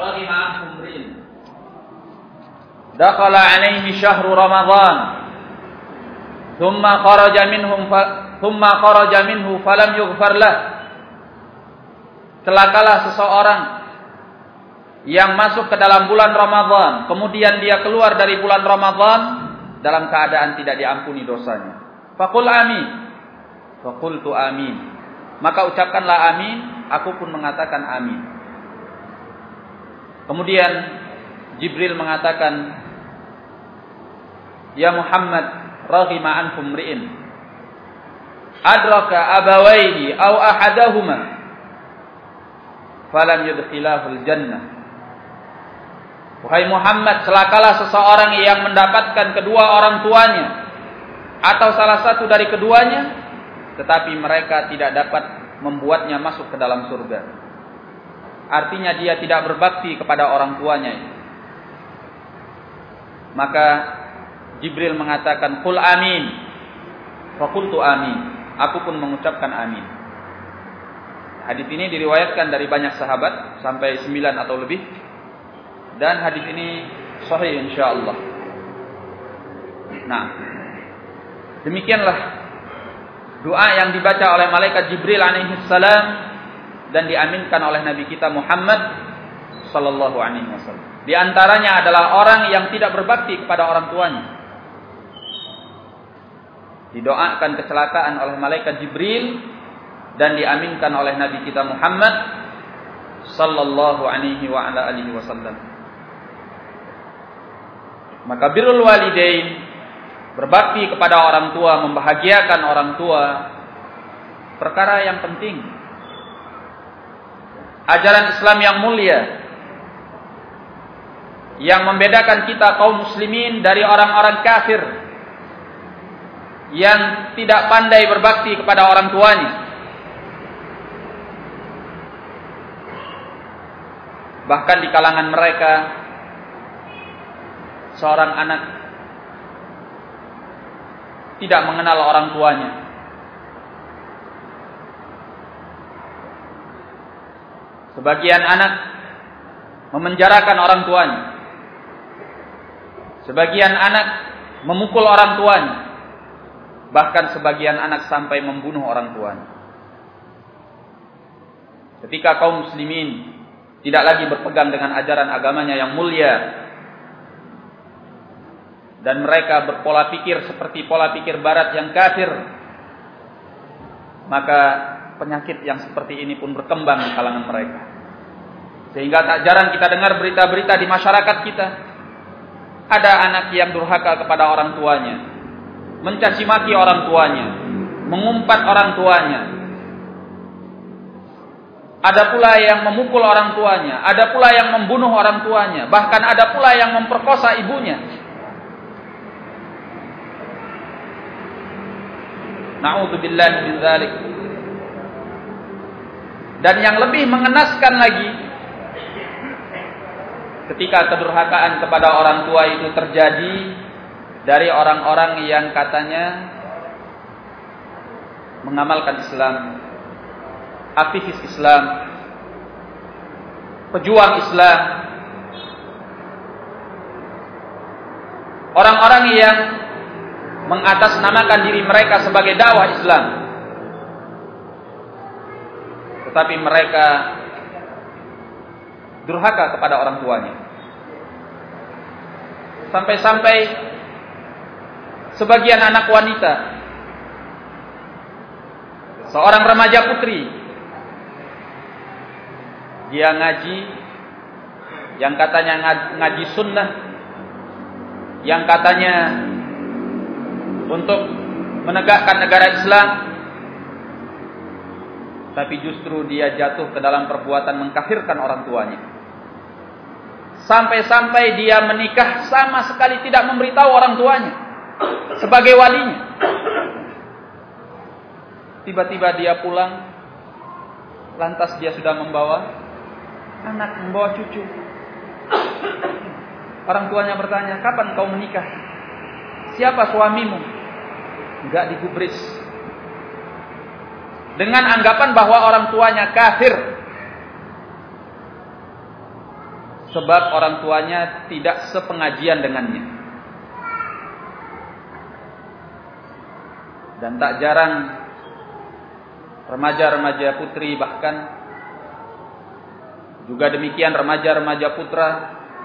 رغم عنه امرئ دخل عليه شهر رمضان ثم خرج منهم ف... ثم خرج منه فلم يغفر له celakalah seseorang yang masuk ke dalam bulan Ramadan kemudian dia keluar dari bulan Ramadan dalam keadaan tidak diampuni dosanya faqul amin faqultu amin maka ucapkanlah amin aku pun mengatakan amin. Kemudian Jibril mengatakan ya Muhammad raghima ankum ri'in. Adraka abawaihi aw ahadahuma. Falam yudkhilahul jannah. Wahai Muhammad celakalah seseorang yang mendapatkan kedua orang tuanya atau salah satu dari keduanya tetapi mereka tidak dapat membuatnya masuk ke dalam surga. Artinya dia tidak berbakti kepada orang tuanya. Maka Jibril mengatakan qul amin. Fakultu amin. Aku pun mengucapkan amin. Hadis ini diriwayatkan dari banyak sahabat sampai sembilan atau lebih. Dan hadis ini sahih insyaallah. Nah, demikianlah doa yang dibaca oleh malaikat Jibril alaihi salam dan diaminkan oleh Nabi kita Muhammad sallallahu alaihi wasallam. Di antaranya adalah orang yang tidak berbakti kepada orang tuanya. Didoakan kecelakaan oleh malaikat Jibril dan diaminkan oleh Nabi kita Muhammad sallallahu alaihi wa ala alihi wasallam. Maka birrul walidain berbakti kepada orang tua, membahagiakan orang tua perkara yang penting. Ajaran Islam yang mulia yang membedakan kita kaum muslimin dari orang-orang kafir yang tidak pandai berbakti kepada orang tuanya. Bahkan di kalangan mereka seorang anak tidak mengenal orang tuanya. Sebagian anak memenjarakan orang tuanya. Sebagian anak memukul orang tuanya. Bahkan sebagian anak sampai membunuh orang tuanya. Ketika kaum muslimin tidak lagi berpegang dengan ajaran agamanya yang mulia dan mereka berpola pikir seperti pola pikir barat yang kafir. Maka penyakit yang seperti ini pun berkembang di kalangan mereka. Sehingga tak jarang kita dengar berita-berita di masyarakat kita. Ada anak yang durhaka kepada orang tuanya. Mencaci maki orang tuanya. Mengumpat orang tuanya. Ada pula yang memukul orang tuanya, ada pula yang membunuh orang tuanya, bahkan ada pula yang memperkosa ibunya. Nauzubillah min dzalik. Dan yang lebih mengenaskan lagi ketika kedurhakaan kepada orang tua itu terjadi dari orang-orang yang katanya mengamalkan Islam aktivis Islam, pejuang Islam, orang-orang yang mengatasnamakan diri mereka sebagai dakwah Islam. Tetapi mereka durhaka kepada orang tuanya. Sampai-sampai sebagian anak wanita seorang remaja putri dia ngaji yang katanya ngaji sunnah yang katanya untuk menegakkan negara Islam tapi justru dia jatuh ke dalam perbuatan mengkafirkan orang tuanya sampai-sampai dia menikah sama sekali tidak memberitahu orang tuanya sebagai walinya tiba-tiba dia pulang lantas dia sudah membawa anak membawa cucu. Orang tuanya bertanya, kapan kau menikah? Siapa suamimu? Enggak digubris. Dengan anggapan bahwa orang tuanya kafir. sebab orang tuanya tidak sepengajian dengannya. Dan tak jarang remaja-remaja putri bahkan juga demikian remaja-remaja putra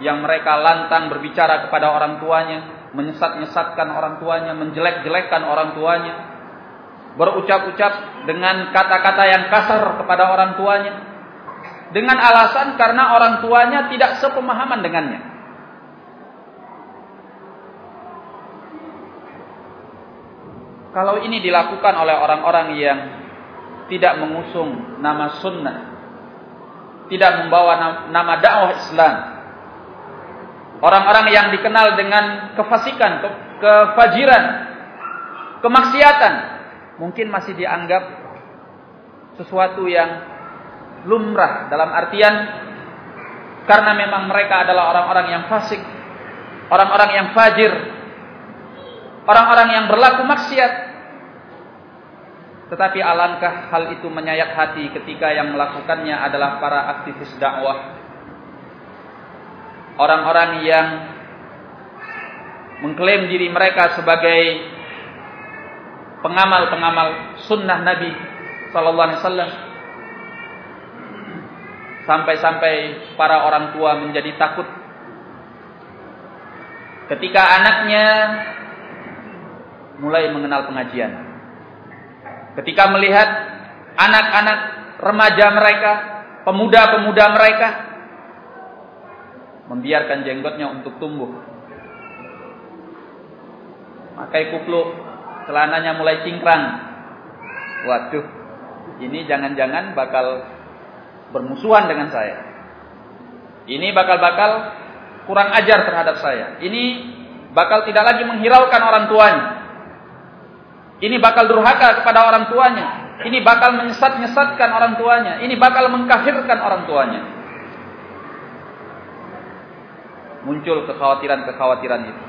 yang mereka lantang berbicara kepada orang tuanya, menyesat-nyesatkan orang tuanya, menjelek-jelekkan orang tuanya, berucap-ucap dengan kata-kata yang kasar kepada orang tuanya, dengan alasan karena orang tuanya tidak sepemahaman dengannya. Kalau ini dilakukan oleh orang-orang yang tidak mengusung nama sunnah, tidak membawa nama dakwah Islam, orang-orang yang dikenal dengan kefasikan, kefajiran, kemaksiatan, mungkin masih dianggap sesuatu yang lumrah dalam artian karena memang mereka adalah orang-orang yang fasik, orang-orang yang fajir, orang-orang yang berlaku maksiat. Tetapi alangkah hal itu menyayat hati ketika yang melakukannya adalah para aktivis dakwah. Orang-orang yang mengklaim diri mereka sebagai pengamal-pengamal sunnah Nabi sallallahu alaihi wasallam Sampai-sampai para orang tua menjadi takut ketika anaknya mulai mengenal pengajian. Ketika melihat anak-anak remaja mereka, pemuda-pemuda mereka membiarkan jenggotnya untuk tumbuh. Pakai kupluk, celananya mulai cingkrang. Waduh, ini jangan-jangan bakal bermusuhan dengan saya. Ini bakal-bakal kurang ajar terhadap saya. Ini bakal tidak lagi menghiraukan orang tuanya. Ini bakal durhaka kepada orang tuanya. Ini bakal menyesat-nyesatkan orang tuanya. Ini bakal mengkafirkan orang tuanya. Muncul kekhawatiran-kekhawatiran itu.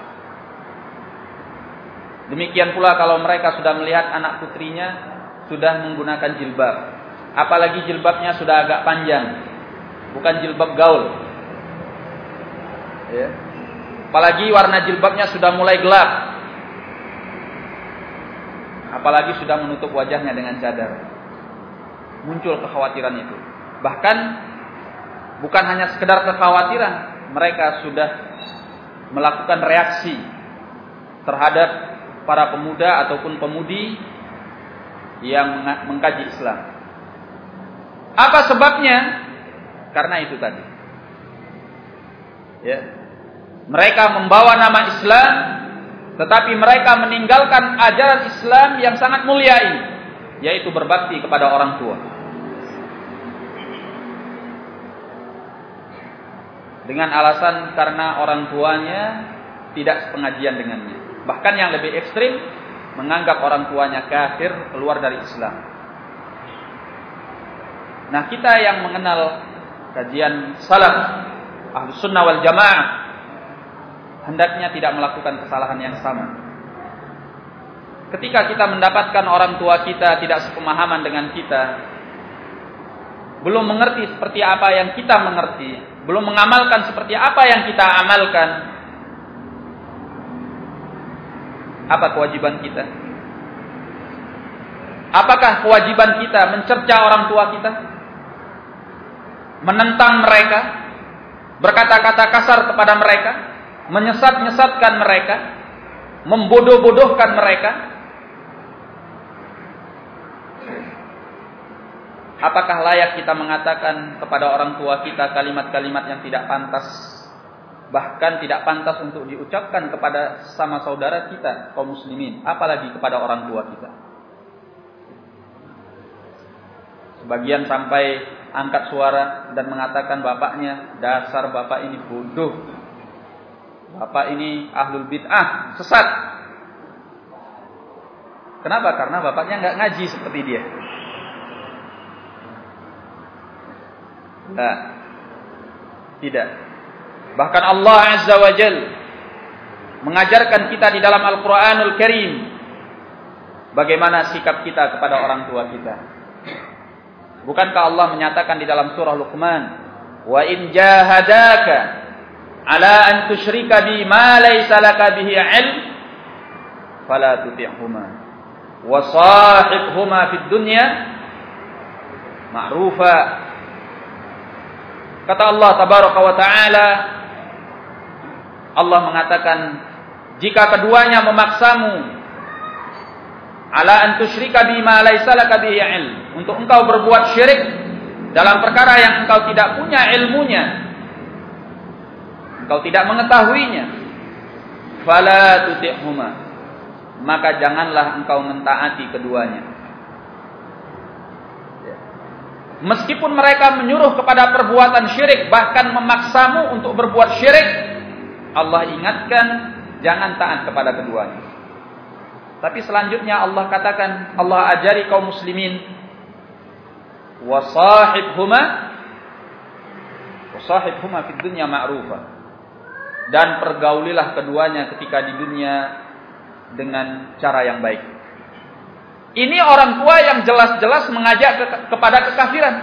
Demikian pula kalau mereka sudah melihat anak putrinya sudah menggunakan jilbab apalagi jilbabnya sudah agak panjang, bukan jilbab gaul. Ya. Apalagi warna jilbabnya sudah mulai gelap. Apalagi sudah menutup wajahnya dengan cadar. Muncul kekhawatiran itu. Bahkan bukan hanya sekedar kekhawatiran, mereka sudah melakukan reaksi terhadap para pemuda ataupun pemudi yang mengkaji Islam. Apa sebabnya? Karena itu tadi. Ya. Mereka membawa nama Islam, tetapi mereka meninggalkan ajaran Islam yang sangat mulia ini, yaitu berbakti kepada orang tua. Dengan alasan karena orang tuanya tidak sepengajian dengannya. Bahkan yang lebih ekstrim, menganggap orang tuanya kafir keluar dari Islam. Nah kita yang mengenal kajian salaf ahlu sunnah wal jamaah hendaknya tidak melakukan kesalahan yang sama. Ketika kita mendapatkan orang tua kita tidak sepemahaman dengan kita, belum mengerti seperti apa yang kita mengerti, belum mengamalkan seperti apa yang kita amalkan, apa kewajiban kita? Apakah kewajiban kita mencerca orang tua kita? menentang mereka, berkata-kata kasar kepada mereka, menyesat-nyesatkan mereka, membodoh-bodohkan mereka. Apakah layak kita mengatakan kepada orang tua kita kalimat-kalimat yang tidak pantas, bahkan tidak pantas untuk diucapkan kepada sama saudara kita kaum muslimin, apalagi kepada orang tua kita? Sebagian sampai angkat suara dan mengatakan bapaknya, dasar bapak ini bodoh. Bapak ini ahlul bid'ah, sesat. Kenapa? Karena bapaknya nggak ngaji seperti dia. Nah, tidak. Bahkan Allah Azza wa Jal mengajarkan kita di dalam Al-Quranul Karim bagaimana sikap kita kepada orang tua kita. Bukankah Allah menyatakan di dalam surah Luqman, wa in jahadaka ala an tusyrika bi ma laysa laka bihi ilm fala tuti'huma wa sahibhuma fid dunya ma'rufa kata Allah tabaraka wa taala Allah mengatakan jika keduanya memaksamu ala an tusyrika bima laisa laka ilm. Untuk engkau berbuat syirik dalam perkara yang engkau tidak punya ilmunya engkau tidak mengetahuinya fala tuti'huma. Maka janganlah engkau mentaati keduanya meskipun mereka menyuruh kepada perbuatan syirik bahkan memaksamu untuk berbuat syirik Allah ingatkan jangan taat kepada keduanya. Tapi selanjutnya Allah katakan, Allah ajari kaum muslimin wasahibhuma wasahibhuma fid dunya ma'rufa. Dan pergaulilah keduanya ketika di dunia dengan cara yang baik. Ini orang tua yang jelas-jelas mengajak ke, kepada kekafiran.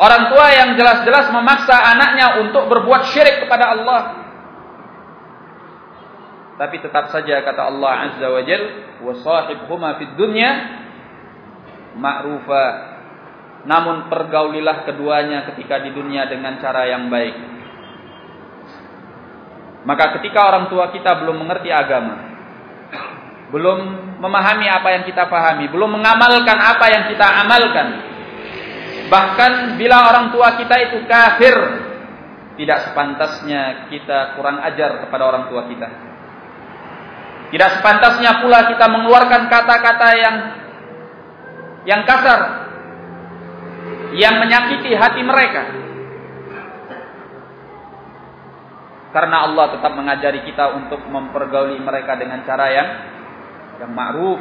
Orang tua yang jelas-jelas memaksa anaknya untuk berbuat syirik kepada Allah. Tapi tetap saja kata Allah Azza wa Jal, "Wa sahibhuma fid dunya ma'rufa." Namun pergaulilah keduanya ketika di dunia dengan cara yang baik. Maka ketika orang tua kita belum mengerti agama, belum memahami apa yang kita pahami, belum mengamalkan apa yang kita amalkan, Bahkan bila orang tua kita itu kafir, tidak sepantasnya kita kurang ajar kepada orang tua kita. Tidak sepantasnya pula kita mengeluarkan kata-kata yang yang kasar, yang menyakiti hati mereka. Karena Allah tetap mengajari kita untuk mempergauli mereka dengan cara yang yang ma'ruf,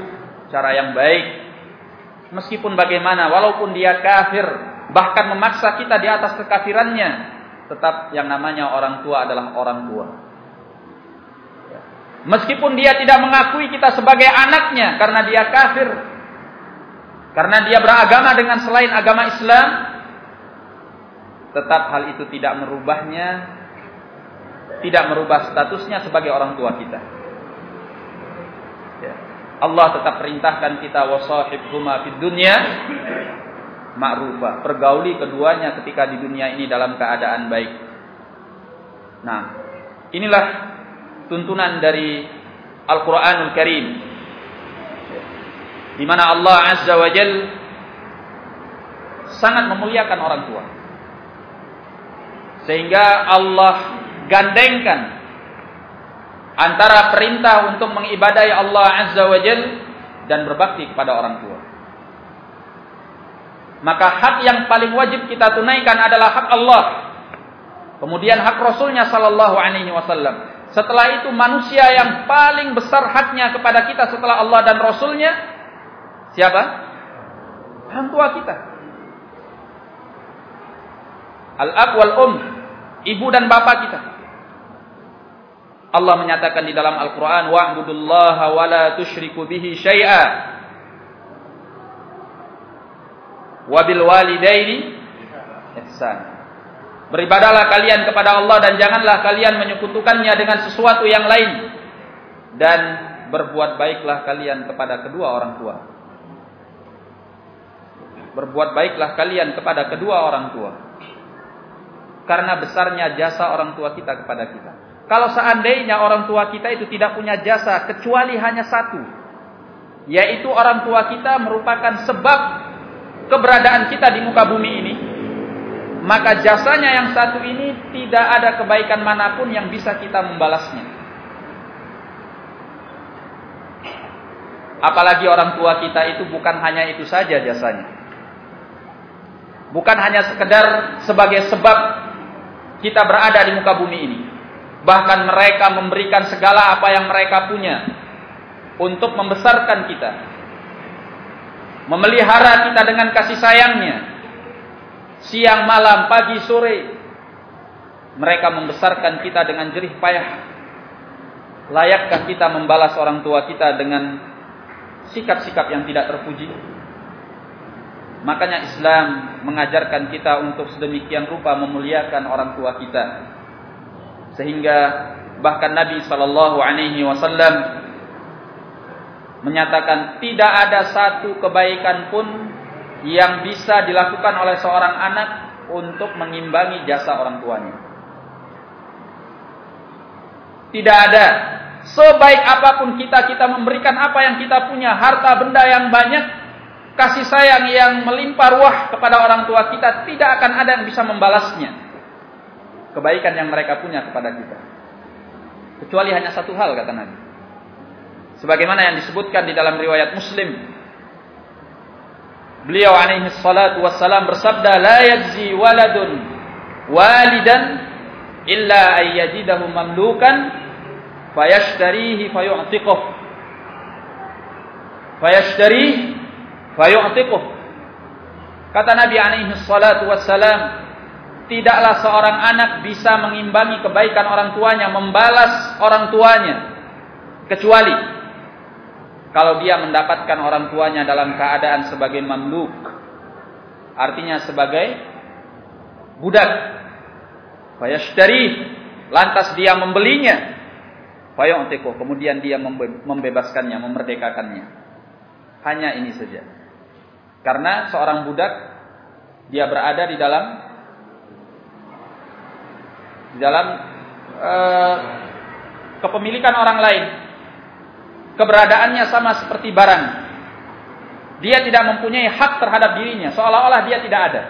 cara yang baik, meskipun bagaimana, walaupun dia kafir, bahkan memaksa kita di atas kekafirannya, tetap yang namanya orang tua adalah orang tua. Meskipun dia tidak mengakui kita sebagai anaknya karena dia kafir, karena dia beragama dengan selain agama Islam, tetap hal itu tidak merubahnya, tidak merubah statusnya sebagai orang tua kita. Allah tetap perintahkan kita wasahibhuma fid dunya ma'rufa. Pergauli keduanya ketika di dunia ini dalam keadaan baik. Nah, inilah tuntunan dari Al-Qur'anul Karim. Di mana Allah Azza wa Jal sangat memuliakan orang tua. Sehingga Allah gandengkan antara perintah untuk mengibadai Allah Azza wa Jal dan berbakti kepada orang tua. Maka hak yang paling wajib kita tunaikan adalah hak Allah. Kemudian hak Rasulnya Sallallahu Alaihi Wasallam. Setelah itu manusia yang paling besar haknya kepada kita setelah Allah dan Rasulnya siapa? Orang tua kita. Al-ab wal um, ibu dan bapak kita. Allah menyatakan di dalam Al-Quran, Wa'budullaha wa la tushriku bihi syai'a. Wabil walidaini ihsan. Beribadalah kalian kepada Allah dan janganlah kalian menyekutukannya dengan sesuatu yang lain. Dan berbuat baiklah kalian kepada kedua orang tua. Berbuat baiklah kalian kepada kedua orang tua. Karena besarnya jasa orang tua kita kepada kita. Kalau seandainya orang tua kita itu tidak punya jasa kecuali hanya satu, yaitu orang tua kita merupakan sebab keberadaan kita di muka bumi ini, maka jasanya yang satu ini tidak ada kebaikan mana pun yang bisa kita membalasnya. Apalagi orang tua kita itu bukan hanya itu saja jasanya. Bukan hanya sekedar sebagai sebab kita berada di muka bumi ini. Bahkan mereka memberikan segala apa yang mereka punya untuk membesarkan kita. Memelihara kita dengan kasih sayangnya. Siang, malam, pagi, sore. Mereka membesarkan kita dengan jerih payah. Layakkah kita membalas orang tua kita dengan sikap-sikap yang tidak terpuji? Makanya Islam mengajarkan kita untuk sedemikian rupa memuliakan orang tua kita. Sehingga bahkan Nabi Shallallahu alaihi wasallam menyatakan tidak ada satu kebaikan pun yang bisa dilakukan oleh seorang anak untuk mengimbangi jasa orang tuanya. Tidak ada. Sebaik apa pun kita, kita memberikan apa yang kita punya, harta benda yang banyak, kasih sayang yang melimpah ruah kepada orang tua kita, tidak akan ada yang bisa membalasnya. Kebaikan yang mereka punya kepada kita. Kecuali hanya satu hal, kata Nabi. Sebagaimana yang disebutkan di dalam riwayat Muslim. Beliau alaihi salatu wassalam bersabda, La yajzi waladun walidan illa ayyajidahu mamlukan fayashtarihi fayu'tiquh fayashtarihi fayu'tiquh kata Nabi alaihi salatu wassalam tidaklah seorang anak bisa mengimbangi kebaikan orang tuanya membalas orang tuanya kecuali kalau dia mendapatkan orang tuanya dalam keadaan sebagai mamluk artinya sebagai budak fayashtari lantas dia membelinya Fayu'tiku. Kemudian dia membebaskannya, memerdekakannya. Hanya ini saja. Karena seorang budak dia berada di dalam di dalam uh, kepemilikan orang lain. Keberadaannya sama seperti barang. Dia tidak mempunyai hak terhadap dirinya, seolah-olah dia tidak ada.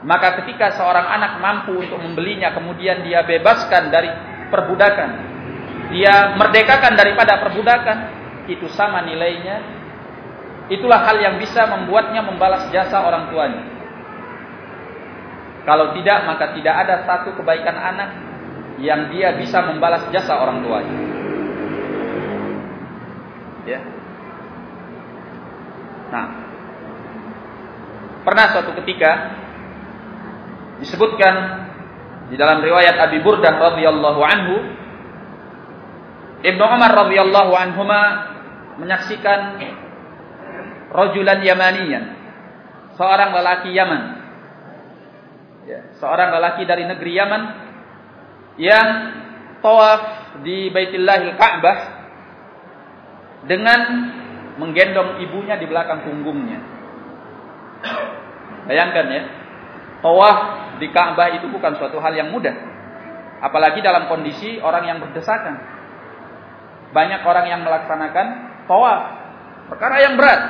Maka ketika seorang anak mampu untuk membelinya kemudian dia bebaskan dari perbudakan, dia merdekakan daripada perbudakan, itu sama nilainya. Itulah hal yang bisa membuatnya membalas jasa orang tuanya. Kalau tidak maka tidak ada satu kebaikan anak yang dia bisa membalas jasa orang tuanya. Ya. Nah, pernah suatu ketika disebutkan di dalam riwayat Abi Burdah radhiyallahu anhu Ibnu Umar radhiyallahu anhuma menyaksikan rajulan Yamaniyan seorang lelaki Yaman ya, seorang lelaki dari negeri Yaman yang tawaf di Baitillahil Ka'bah dengan menggendong ibunya di belakang punggungnya. Bayangkan ya, tawaf di Ka'bah itu bukan suatu hal yang mudah. Apalagi dalam kondisi orang yang berdesakan. Banyak orang yang melaksanakan tawaf. Perkara yang berat.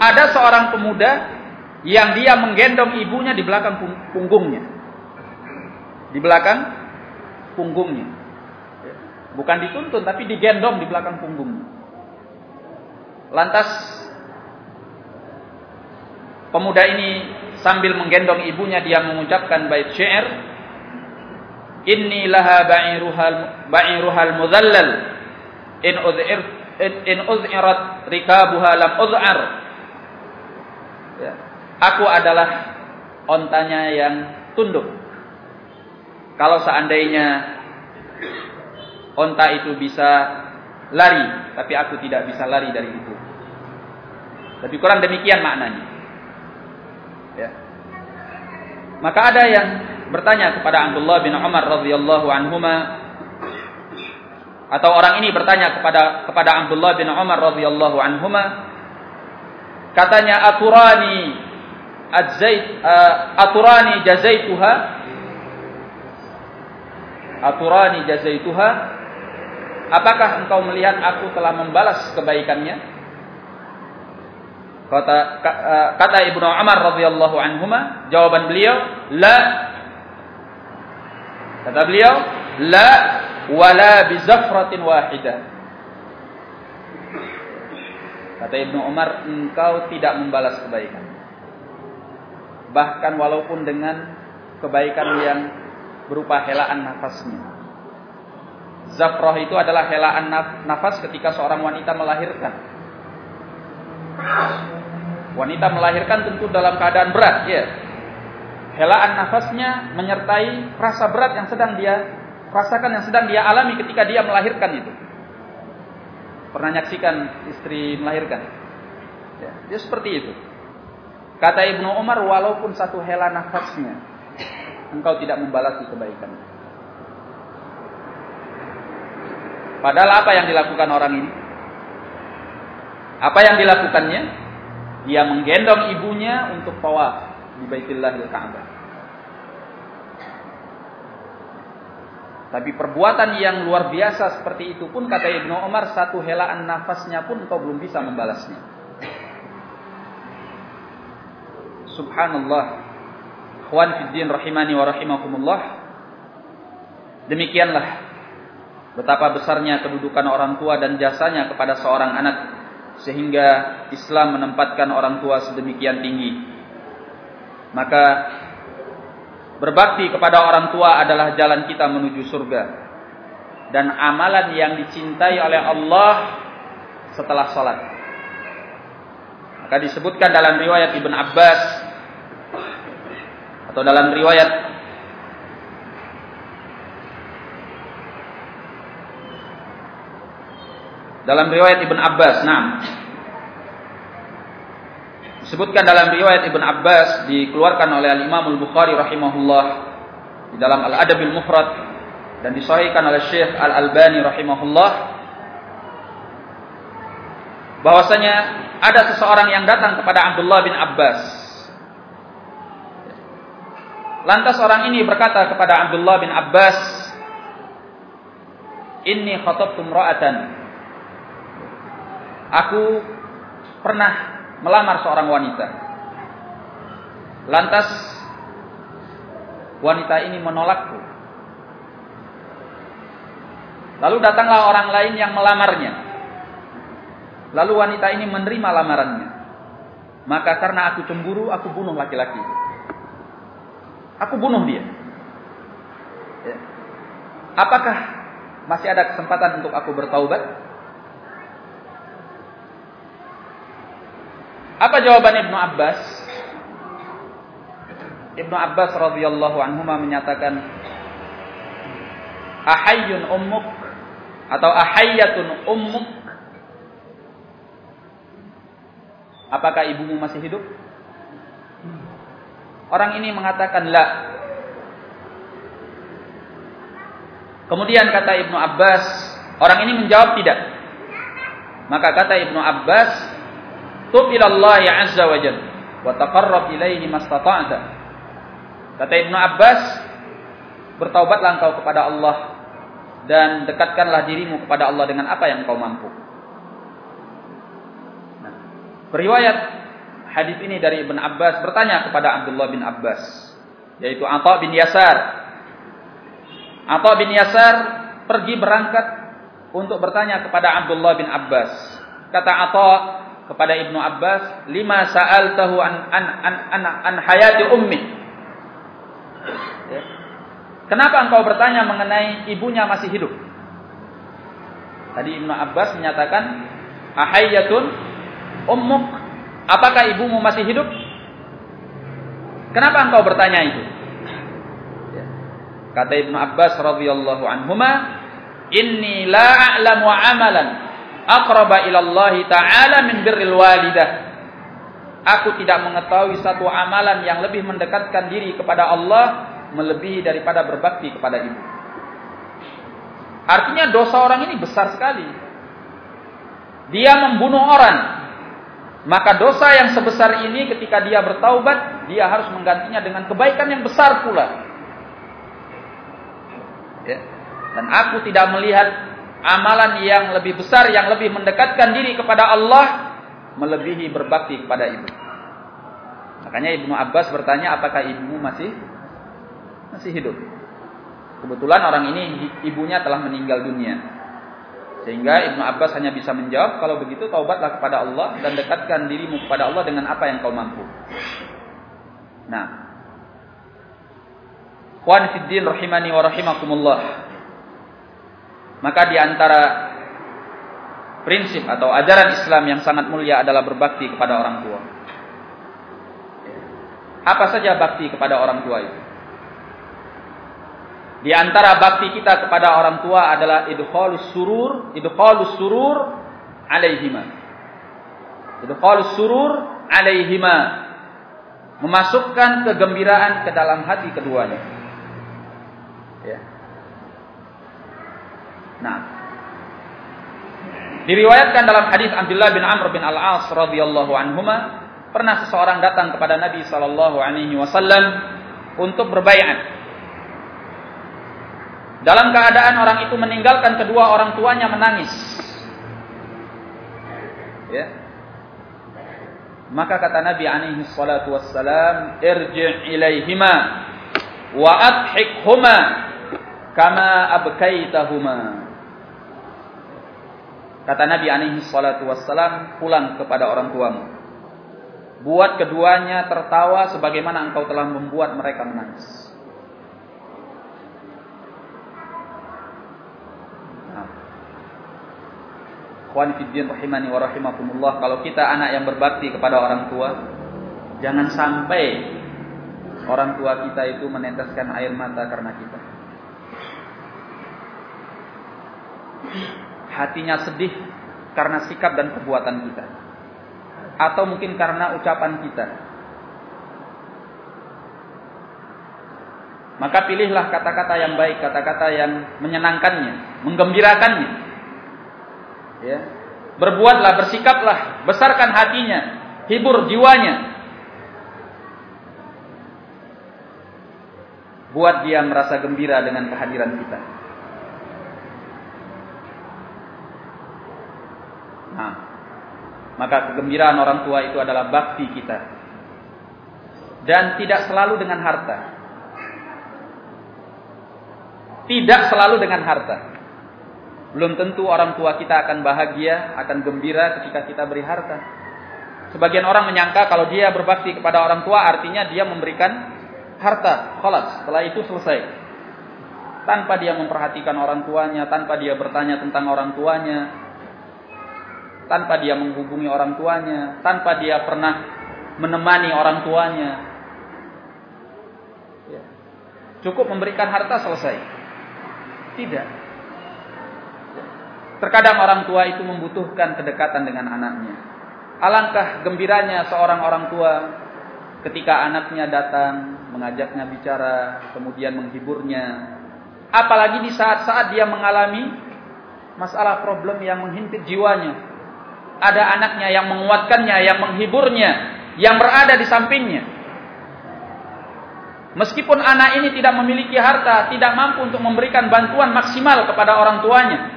Ada seorang pemuda yang dia menggendong ibunya di belakang punggungnya. Di belakang punggungnya. Bukan dituntun tapi digendong di belakang punggungnya. Lantas pemuda ini sambil menggendong ibunya dia mengucapkan bait syair inni laha ba'iruhal ba'iruhal mudhallal in udhir in udhirat rikabuha lam ya. Aku adalah ontanya yang tunduk. Kalau seandainya onta itu bisa lari tapi aku tidak bisa lari dari itu. Lebih kurang demikian maknanya. Ya. Maka ada yang bertanya kepada Abdullah bin Umar radhiyallahu anhuma atau orang ini bertanya kepada kepada Abdullah bin Umar radhiyallahu anhuma katanya aturani adzait uh, aturani jazaituha aturani jazaituha apakah engkau melihat aku telah membalas kebaikannya Kata eh, kata Ibnu Umar radhiyallahu anhuma, jawaban beliau, la. Kata beliau, la wala bi zafratin wahidah. Kata Ibnu Umar, engkau tidak membalas kebaikan. Bahkan walaupun dengan kebaikan yang berupa helaan nafasnya. Zafrah itu adalah helaan nafas ketika seorang wanita melahirkan. Wanita melahirkan tentu dalam keadaan berat, ya. Helaan nafasnya menyertai rasa berat yang sedang dia rasakan yang sedang dia alami ketika dia melahirkan itu. Pernah nyaksikan istri melahirkan? Ya, dia seperti itu. Kata Ibnu Umar, walaupun satu hela nafasnya, engkau tidak membalasi kebaikan. Padahal apa yang dilakukan orang ini? Apa yang dilakukannya? Dia menggendong ibunya untuk tawaf di Baitillahil Ka'bah. Tapi perbuatan yang luar biasa seperti itu pun kata Ibnu Umar satu helaan nafasnya pun kau belum bisa membalasnya. Subhanallah. Ikhwan fiddin rahimani wa rahimakumullah. Demikianlah betapa besarnya kedudukan orang tua dan jasanya kepada seorang anak sehingga Islam menempatkan orang tua sedemikian tinggi. Maka Berbakti kepada orang tua adalah jalan kita menuju surga. Dan amalan yang dicintai oleh Allah setelah salat. Maka disebutkan dalam riwayat Ibn Abbas atau dalam riwayat dalam riwayat Ibn Abbas, nah disebutkan dalam riwayat Ibn Abbas dikeluarkan oleh Al Imam Al Bukhari rahimahullah di dalam Al Adabil Mufrad dan disahihkan oleh Syekh Al Albani rahimahullah bahwasanya ada seseorang yang datang kepada Abdullah bin Abbas. Lantas orang ini berkata kepada Abdullah bin Abbas, "Inni khatabtu imra'atan." Aku pernah melamar seorang wanita. Lantas wanita ini menolakku. Lalu datanglah orang lain yang melamarnya. Lalu wanita ini menerima lamarannya. Maka karena aku cemburu, aku bunuh laki-laki. Aku bunuh dia. Ya. Apakah masih ada kesempatan untuk aku bertaubat? Apa jawaban Ibnu Abbas? Ibnu Abbas radhiyallahu anhu menyatakan Ahayyun ummuk atau ahayyatun ummuk Apakah ibumu masih hidup? Orang ini mengatakan la. Kemudian kata Ibnu Abbas, orang ini menjawab tidak. Maka kata Ibnu Abbas, Tub ilallah ya azza wa jalla wa taqarrab ilaihi mastata'ta. Kata Ibnu Abbas, bertaubatlah engkau kepada Allah dan dekatkanlah dirimu kepada Allah dengan apa yang kau mampu. Nah, periwayat hadis ini dari Ibn Abbas bertanya kepada Abdullah bin Abbas, yaitu Atha bin Yasar. Atha bin Yasar pergi berangkat untuk bertanya kepada Abdullah bin Abbas. Kata Atha, kepada Ibnu Abbas, lima saal tahu an an an an, an hayati ummi. Ya. Kenapa engkau bertanya mengenai ibunya masih hidup? Tadi Ibnu Abbas menyatakan, ahayatun ummuk, apakah ibumu masih hidup? Kenapa engkau bertanya itu? Ya. Kata Ibnu Abbas radhiyallahu anhuma, inni la a'lamu amalan aqraba ilallahi ta'ala min birril walidah. Aku tidak mengetahui satu amalan yang lebih mendekatkan diri kepada Allah melebihi daripada berbakti kepada ibu. Artinya dosa orang ini besar sekali. Dia membunuh orang. Maka dosa yang sebesar ini ketika dia bertaubat, dia harus menggantinya dengan kebaikan yang besar pula. Ya. Dan aku tidak melihat amalan yang lebih besar yang lebih mendekatkan diri kepada Allah melebihi berbakti kepada ibu. Makanya Ibnu Abbas bertanya apakah ibumu masih masih hidup. Kebetulan orang ini ibunya telah meninggal dunia. Sehingga Ibnu Abbas hanya bisa menjawab kalau begitu taubatlah kepada Allah dan dekatkan dirimu kepada Allah dengan apa yang kau mampu. Nah, Khwan fiddin rahimani wa rahimakumullah. Maka di antara prinsip atau ajaran Islam yang sangat mulia adalah berbakti kepada orang tua. Apa saja bakti kepada orang tua itu? Di antara bakti kita kepada orang tua adalah idkhalus surur, idkhalus surur alaihima. Idkhalus surur alaihima. Memasukkan kegembiraan ke dalam hati keduanya. Ya. Nah. Diriwayatkan dalam hadis Abdullah bin Amr bin Al-As radhiyallahu anhuma, pernah seseorang datang kepada Nabi sallallahu alaihi wasallam untuk berbaiat. Dalam keadaan orang itu meninggalkan kedua orang tuanya menangis. Ya. Maka kata Nabi alaihi salatu wassalam, "Irji' ilaihima wa adhikhuma kama abkaitahuma." Kata Nabi alaihi salatu wassalam, pulang kepada orang tuamu. Buat keduanya tertawa sebagaimana engkau telah membuat mereka menangis. Khwan fiddin rahimani wa rahimakumullah. Kalau kita anak yang berbakti kepada orang tua, jangan sampai orang tua kita itu meneteskan air mata karena kita hatinya sedih karena sikap dan perbuatan kita. Atau mungkin karena ucapan kita. Maka pilihlah kata-kata yang baik, kata-kata yang menyenangkannya, menggembirakannya. Ya. Berbuatlah, bersikaplah, besarkan hatinya, hibur jiwanya. Buat dia merasa gembira dengan kehadiran kita. Nah, maka kegembiraan orang tua itu adalah bakti kita. Dan tidak selalu dengan harta. Tidak selalu dengan harta. Belum tentu orang tua kita akan bahagia, akan gembira ketika kita beri harta. Sebagian orang menyangka kalau dia berbakti kepada orang tua artinya dia memberikan harta, kholas. Setelah itu selesai. Tanpa dia memperhatikan orang tuanya, tanpa dia bertanya tentang orang tuanya, tanpa dia menghubungi orang tuanya, tanpa dia pernah menemani orang tuanya. Ya. Cukup memberikan harta selesai. Tidak. Terkadang orang tua itu membutuhkan kedekatan dengan anaknya. Alangkah gembiranya seorang orang tua ketika anaknya datang, mengajaknya bicara, kemudian menghiburnya. Apalagi di saat-saat dia mengalami masalah problem yang menghimpit jiwanya, ada anaknya yang menguatkannya, yang menghiburnya, yang berada di sampingnya. Meskipun anak ini tidak memiliki harta, tidak mampu untuk memberikan bantuan maksimal kepada orang tuanya,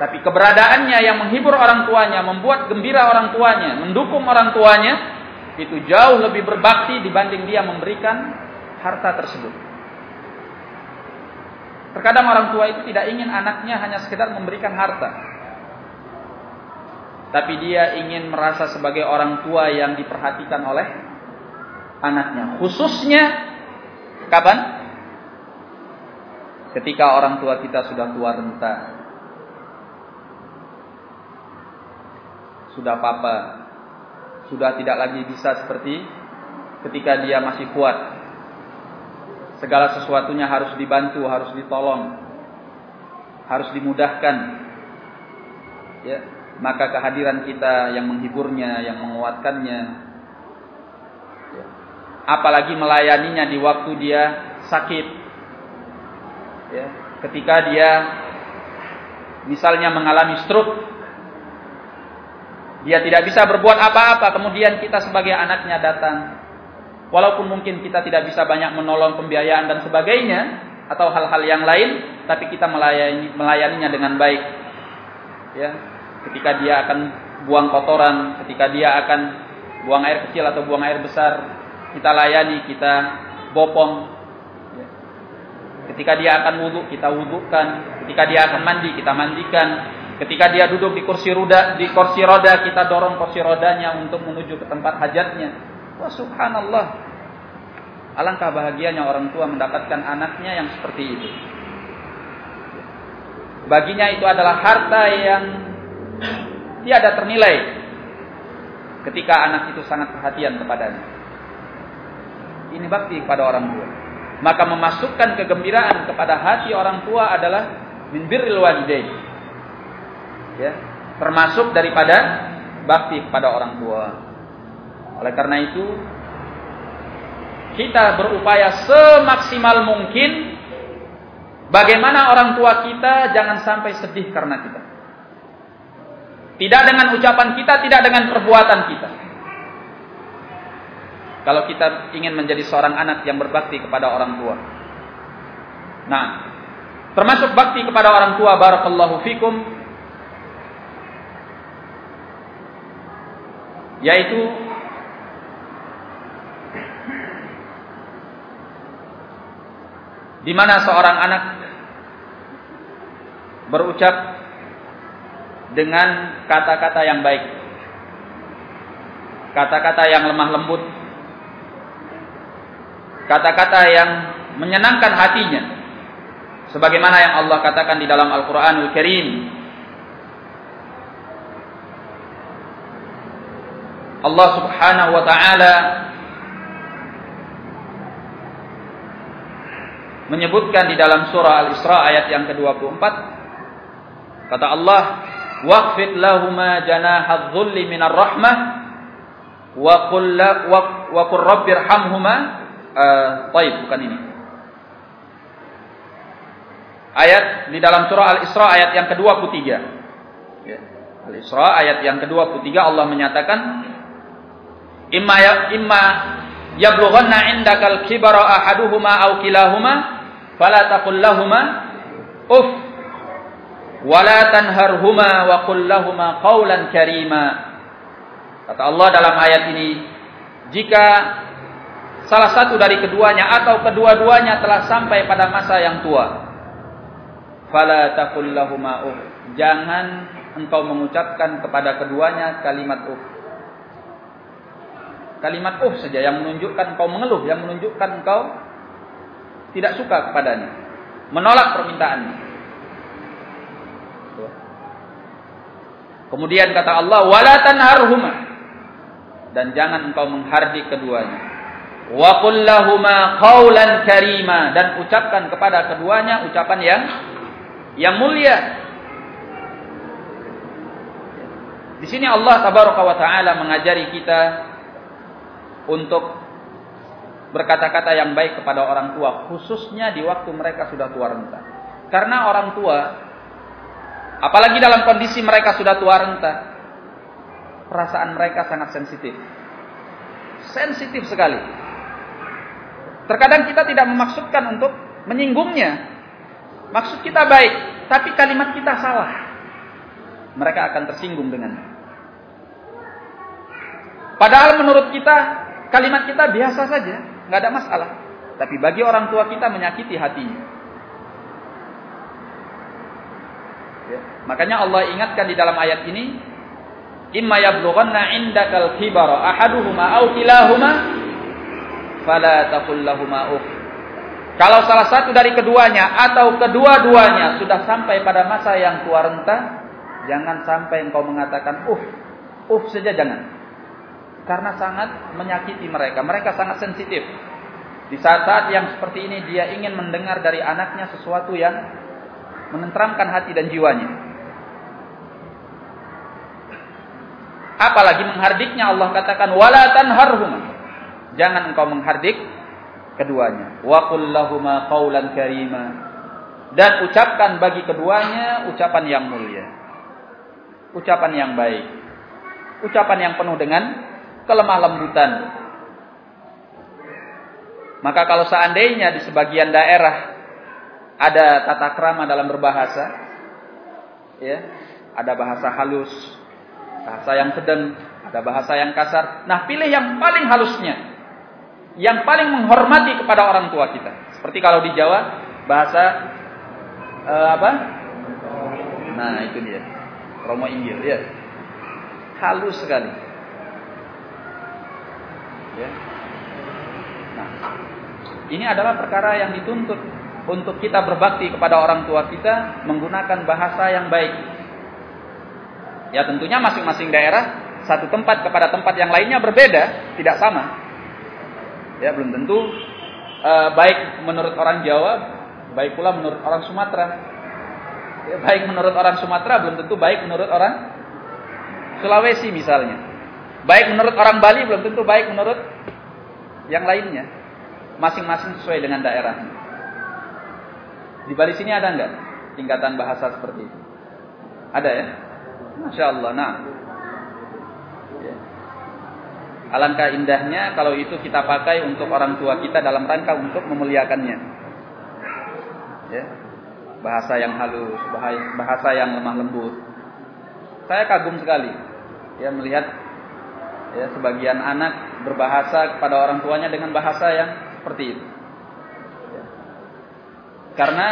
tapi keberadaannya yang menghibur orang tuanya, membuat gembira orang tuanya, mendukung orang tuanya, itu jauh lebih berbakti dibanding dia memberikan harta tersebut. Terkadang orang tua itu tidak ingin anaknya hanya sekedar memberikan harta, tapi dia ingin merasa sebagai orang tua yang diperhatikan oleh anaknya. Khususnya kapan? Ketika orang tua kita sudah tua renta. Sudah papa. Sudah tidak lagi bisa seperti ketika dia masih kuat. Segala sesuatunya harus dibantu, harus ditolong. Harus dimudahkan. Ya, maka kehadiran kita yang menghiburnya, yang menguatkannya, apalagi melayaninya di waktu dia sakit, ya, ketika dia misalnya mengalami stroke, dia tidak bisa berbuat apa-apa, kemudian kita sebagai anaknya datang, walaupun mungkin kita tidak bisa banyak menolong pembiayaan dan sebagainya, atau hal-hal yang lain, tapi kita melayani melayaninya dengan baik, ya ketika dia akan buang kotoran, ketika dia akan buang air kecil atau buang air besar, kita layani, kita bopong. Ketika dia akan wudhu, kita wudhukan. Ketika dia akan mandi, kita mandikan. Ketika dia duduk di kursi roda, di kursi roda kita dorong kursi rodanya untuk menuju ke tempat hajatnya. Wah subhanallah. Alangkah bahagianya orang tua mendapatkan anaknya yang seperti itu. Baginya itu adalah harta yang tiada ternilai ketika anak itu sangat perhatian kepadanya. Ini bakti kepada orang tua. Maka memasukkan kegembiraan kepada hati orang tua adalah min birril walidain. Ya, termasuk daripada bakti kepada orang tua. Oleh karena itu, kita berupaya semaksimal mungkin bagaimana orang tua kita jangan sampai sedih karena kita. Tidak dengan ucapan kita, tidak dengan perbuatan kita. Kalau kita ingin menjadi seorang anak yang berbakti kepada orang tua. Nah, termasuk bakti kepada orang tua barakallahu fikum yaitu di mana seorang anak berucap dengan kata-kata yang baik. Kata-kata yang lemah lembut. Kata-kata yang menyenangkan hatinya. Sebagaimana yang Allah katakan di dalam Al-Quranul Karim. Allah subhanahu wa ta'ala menyebutkan di dalam surah Al-Isra ayat yang ke-24 kata Allah waqfid lahuma janahadz dhulli minar rahmah wa qul wa qur rabbirhamhuma uh, taib bukan ini ayat di dalam surah Al-Isra ayat yang ke-23 ya. Al-Isra ayat yang ke-23 Allah menyatakan imma ya, imma yablughanna indakal kibara ahaduhuma aw kilahuma fala taqul lahumā uff wala tanharhuma wa qul lahumā qawlan karīmā kata Allah dalam ayat ini jika salah satu dari keduanya atau kedua-duanya telah sampai pada masa yang tua fala taqul lahumā uff jangan engkau mengucapkan kepada keduanya kalimat uff kalimat uff saja yang menunjukkan engkau mengeluh yang menunjukkan engkau tidak suka kepadanya, menolak permintaannya. Kemudian kata Allah, wala tanharhuma dan jangan engkau menghardik keduanya. Wa qul qawlan karima dan ucapkan kepada keduanya ucapan yang yang mulia. Di sini Allah tabaraka wa taala mengajari kita untuk berkata-kata yang baik kepada orang tua, khususnya di waktu mereka sudah tua renta. Karena orang tua, apalagi dalam kondisi mereka sudah tua renta, perasaan mereka sangat sensitif. Sensitif sekali. Terkadang kita tidak memaksudkan untuk menyinggungnya. Maksud kita baik, tapi kalimat kita salah. Mereka akan tersinggung dengannya. Padahal menurut kita kalimat kita biasa saja nggak ada masalah. Tapi bagi orang tua kita menyakiti hatinya. Ya. Makanya Allah ingatkan di dalam ayat ini, imma yablughanna indakal kibara ahaduhuma aw kilahuma fala taqul lahumu uff. Kalau salah satu dari keduanya atau kedua-duanya sudah sampai pada masa yang tua renta, jangan sampai engkau mengatakan uff. Uff saja jangan karena sangat menyakiti mereka. Mereka sangat sensitif. Di saat-saat yang seperti ini dia ingin mendengar dari anaknya sesuatu yang menenteramkan hati dan jiwanya. Apalagi menghardiknya Allah katakan wala tanharhuma. Jangan engkau menghardik keduanya. Wa qul lahumā qawlan karima. Dan ucapkan bagi keduanya ucapan yang mulia. Ucapan yang baik. Ucapan yang penuh dengan kelemah lembutan. Maka kalau seandainya di sebagian daerah ada tata krama dalam berbahasa, ya, ada bahasa halus, bahasa yang sedang, ada bahasa yang kasar. Nah, pilih yang paling halusnya, yang paling menghormati kepada orang tua kita. Seperti kalau di Jawa bahasa uh, apa? Nah, itu dia. Romo Inggil, ya. Halus sekali. Ya. Nah, ini adalah perkara yang dituntut untuk kita berbakti kepada orang tua kita menggunakan bahasa yang baik. Ya tentunya masing-masing daerah satu tempat kepada tempat yang lainnya berbeda, tidak sama. Ya belum tentu uh, baik menurut orang Jawa, baik pula menurut orang Sumatera. Ya, baik menurut orang Sumatera belum tentu baik menurut orang Sulawesi misalnya. Baik menurut orang Bali belum tentu baik menurut yang lainnya. Masing-masing sesuai dengan daerahnya. Di Bali sini ada enggak tingkatan bahasa seperti itu? Ada ya? Masya Allah. Nah, ya. alangkah indahnya kalau itu kita pakai untuk orang tua kita dalam rangka untuk memuliakannya. Ya. Bahasa yang halus, bahasa yang lemah lembut. Saya kagum sekali ya melihat ya sebagian anak berbahasa kepada orang tuanya dengan bahasa yang seperti itu. Ya. Karena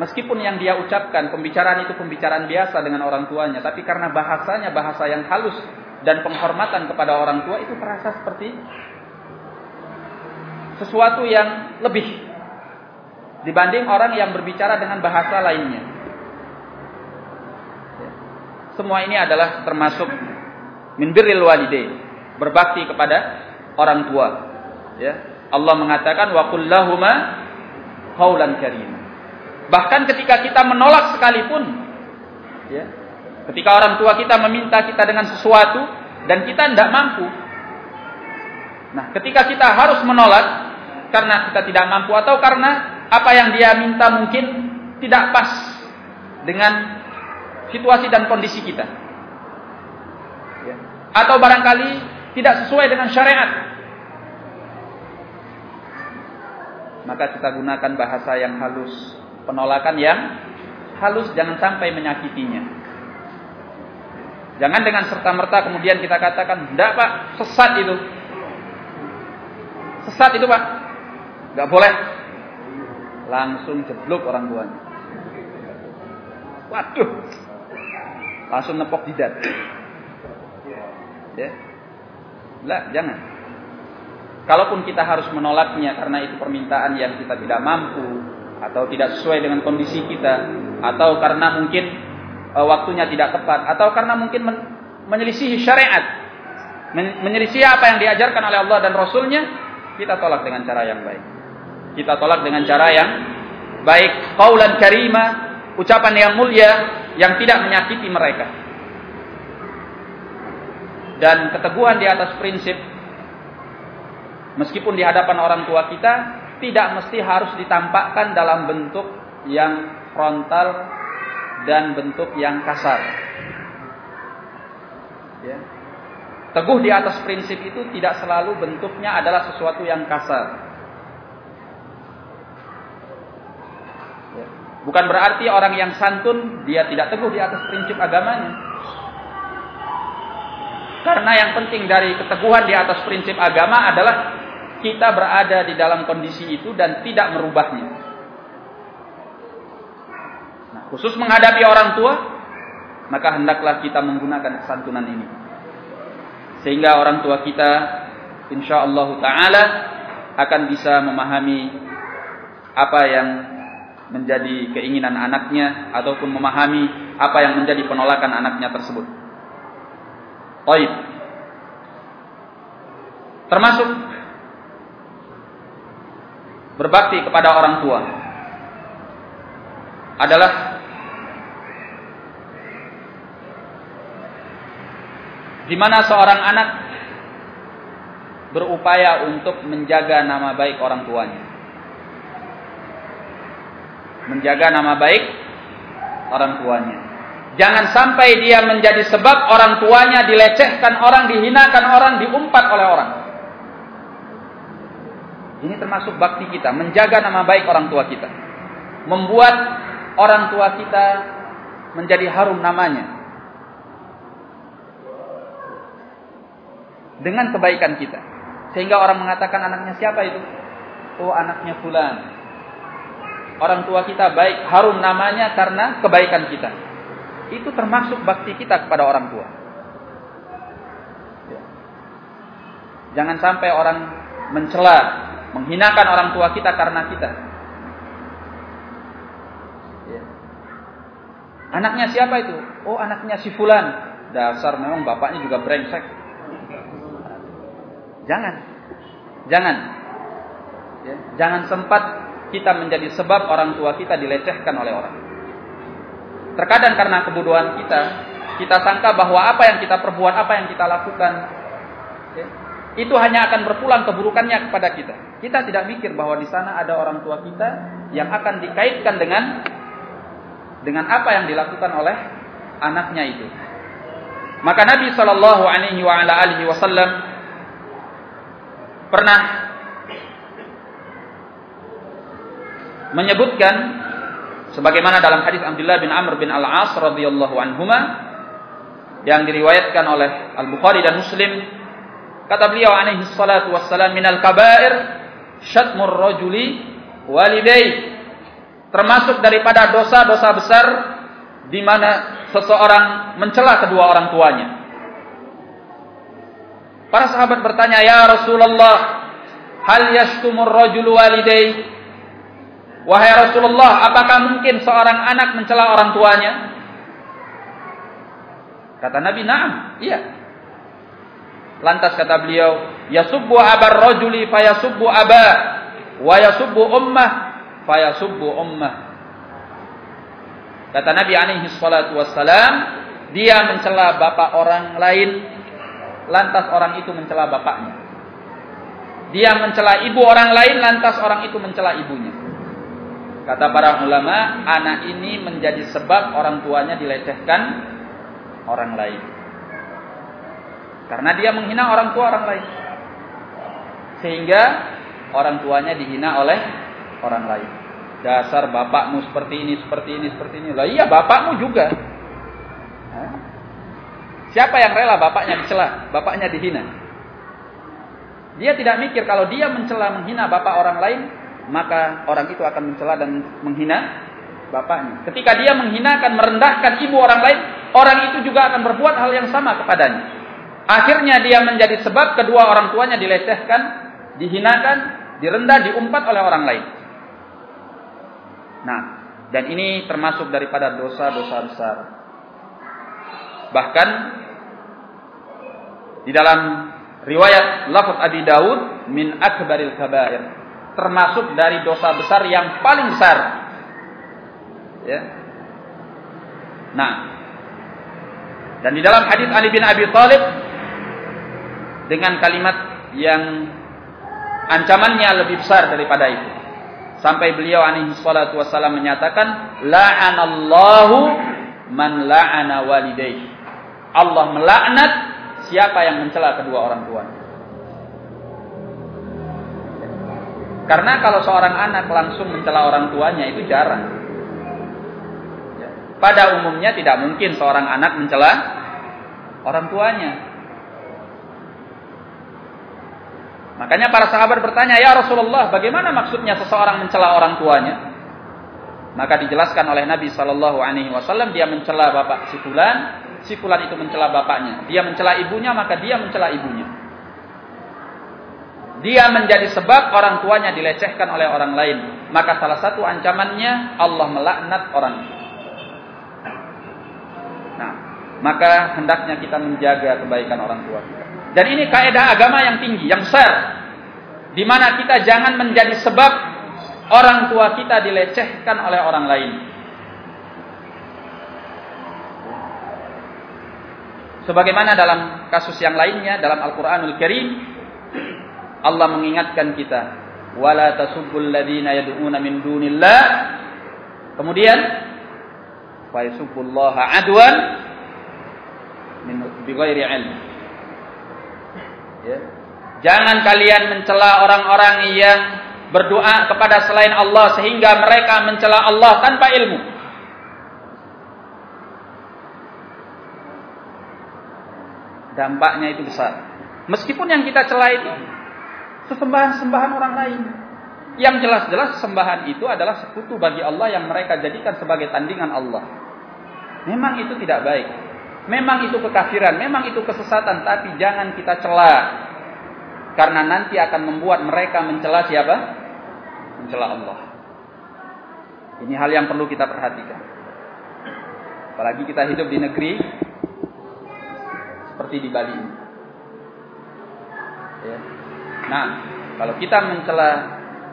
meskipun yang dia ucapkan pembicaraan itu pembicaraan biasa dengan orang tuanya, tapi karena bahasanya bahasa yang halus dan penghormatan kepada orang tua itu terasa seperti sesuatu yang lebih dibanding orang yang berbicara dengan bahasa lainnya. Ya. Semua ini adalah termasuk min birril walidain berbakti kepada orang tua. Ya. Allah mengatakan wa kullahuma qaulan karim. Bahkan ketika kita menolak sekalipun ya. Ketika orang tua kita meminta kita dengan sesuatu dan kita tidak mampu. Nah, ketika kita harus menolak karena kita tidak mampu atau karena apa yang dia minta mungkin tidak pas dengan situasi dan kondisi kita. Ya. Atau barangkali tidak sesuai dengan syariat. Maka kita gunakan bahasa yang halus, penolakan yang halus jangan sampai menyakitinya. Jangan dengan serta-merta kemudian kita katakan, "Enggak, Pak, sesat itu." Sesat itu, Pak. Enggak boleh. Langsung jeblok orang tuanya. Waduh. Langsung nepok jidat. Ya. Lah, jangan. Kalaupun kita harus menolaknya karena itu permintaan yang kita tidak mampu atau tidak sesuai dengan kondisi kita atau karena mungkin e, waktunya tidak tepat atau karena mungkin men menyelisihi syariat, men menyelisihi apa yang diajarkan oleh Allah dan Rasulnya, kita tolak dengan cara yang baik. Kita tolak dengan cara yang baik, kaulan karima, ucapan yang mulia yang tidak menyakiti mereka dan keteguhan di atas prinsip meskipun di hadapan orang tua kita tidak mesti harus ditampakkan dalam bentuk yang frontal dan bentuk yang kasar. Ya. Teguh di atas prinsip itu tidak selalu bentuknya adalah sesuatu yang kasar. Ya. Bukan berarti orang yang santun dia tidak teguh di atas prinsip agamanya. Karena yang penting dari keteguhan di atas prinsip agama adalah kita berada di dalam kondisi itu dan tidak merubahnya. Nah, khusus menghadapi orang tua, maka hendaklah kita menggunakan kesantunan ini. Sehingga orang tua kita insya Allah taala akan bisa memahami apa yang menjadi keinginan anaknya ataupun memahami apa yang menjadi penolakan anaknya tersebut. Baik. Termasuk berbakti kepada orang tua adalah di mana seorang anak berupaya untuk menjaga nama baik orang tuanya. Menjaga nama baik orang tuanya. Jangan sampai dia menjadi sebab orang tuanya dilecehkan orang, dihinakan orang, diumpat oleh orang. Ini termasuk bakti kita, menjaga nama baik orang tua kita. Membuat orang tua kita menjadi harum namanya. Dengan kebaikan kita. Sehingga orang mengatakan anaknya siapa itu? Oh anaknya fulan. Orang tua kita baik, harum namanya karena kebaikan kita itu termasuk bakti kita kepada orang tua. Ya. Jangan sampai orang mencela, menghinakan orang tua kita karena kita. Ya. Anaknya siapa itu? Oh, anaknya si Fulan. Dasar memang bapaknya juga brengsek. Jangan. Jangan. Ya. Jangan sempat kita menjadi sebab orang tua kita dilecehkan oleh orang. Terkadang karena kebodohan kita, kita sangka bahwa apa yang kita perbuat, apa yang kita lakukan, ya, itu hanya akan berpulang keburukannya kepada kita. Kita tidak mikir bahwa di sana ada orang tua kita yang akan dikaitkan dengan dengan apa yang dilakukan oleh anaknya itu. Maka Nabi Shallallahu Alaihi Wasallam pernah menyebutkan sebagaimana dalam hadis Abdullah bin Amr bin Al-As radhiyallahu anhuma yang diriwayatkan oleh Al-Bukhari dan Muslim kata beliau alaihi salatu wassalam minal kabair syatmur rajuli walidai termasuk daripada dosa-dosa besar di mana seseorang mencela kedua orang tuanya. Para sahabat bertanya, "Ya Rasulullah, hal yashtumur rajulu walidai?" Wahai Rasulullah, apakah mungkin seorang anak mencela orang tuanya? Kata Nabi, "Na'am." Iya. Lantas kata beliau, "Yasubbu abar rajuli fayasubbu aba wa yasubbu ummah fayasubbu ummah." Kata Nabi alaihi salatu wassalam, dia mencela bapak orang lain, lantas orang itu mencela bapaknya. Dia mencela ibu orang lain, lantas orang itu mencela ibunya. Kata para ulama, anak ini menjadi sebab orang tuanya dilecehkan orang lain. Karena dia menghina orang tua orang lain. Sehingga orang tuanya dihina oleh orang lain. Dasar bapakmu seperti ini, seperti ini, seperti ini. Lah iya bapakmu juga. Siapa yang rela bapaknya dicela, bapaknya dihina? Dia tidak mikir kalau dia mencela menghina bapak orang lain, maka orang itu akan mencela dan menghina bapaknya. Ketika dia menghinakan, merendahkan ibu orang lain, orang itu juga akan berbuat hal yang sama kepadanya. Akhirnya dia menjadi sebab kedua orang tuanya dilecehkan, dihinakan, direndah, diumpat oleh orang lain. Nah, dan ini termasuk daripada dosa-dosa besar. Bahkan di dalam riwayat lafaz Abi Daud min akbaril kabair termasuk dari dosa besar yang paling besar. Ya. Nah, dan di dalam hadis Ali bin Abi Thalib dengan kalimat yang ancamannya lebih besar daripada itu. Sampai beliau alaihi salatu wasallam menyatakan la'anallahu man la'ana walidayhi. Allah melaknat siapa yang mencela kedua orang tuanya. Karena kalau seorang anak langsung mencela orang tuanya itu jarang. Ya. Pada umumnya tidak mungkin seorang anak mencela orang tuanya. Makanya para sahabat bertanya, "Ya Rasulullah, bagaimana maksudnya seseorang mencela orang tuanya?" Maka dijelaskan oleh Nabi Shallallahu alaihi wasallam dia mencela bapak si fulan, si fulan itu mencela bapaknya. Dia mencela ibunya, maka dia mencela ibunya dia menjadi sebab orang tuanya dilecehkan oleh orang lain, maka salah satu ancamannya Allah melaknat orang itu. Nah, maka hendaknya kita menjaga kebaikan orang tua kita. Dan ini kaidah agama yang tinggi, yang besar. Di mana kita jangan menjadi sebab orang tua kita dilecehkan oleh orang lain. Sebagaimana dalam kasus yang lainnya dalam Al-Qur'anul Karim Allah mengingatkan kita, wala tasubbul ladzina yad'una min dunillah. Kemudian fa yasubbullaha adwan min bighairi ilm. Ya. Jangan kalian mencela orang-orang yang berdoa kepada selain Allah sehingga mereka mencela Allah tanpa ilmu. Dampaknya itu besar. Meskipun yang kita cela itu sesembahan-sembahan orang lain. Yang jelas-jelas sembahan itu adalah sekutu bagi Allah yang mereka jadikan sebagai tandingan Allah. Memang itu tidak baik. Memang itu kekafiran, memang itu kesesatan, tapi jangan kita cela. Karena nanti akan membuat mereka mencela siapa? Mencela Allah. Ini hal yang perlu kita perhatikan. Apalagi kita hidup di negeri seperti di Bali ini. Ya. Nah, kalau kita mencela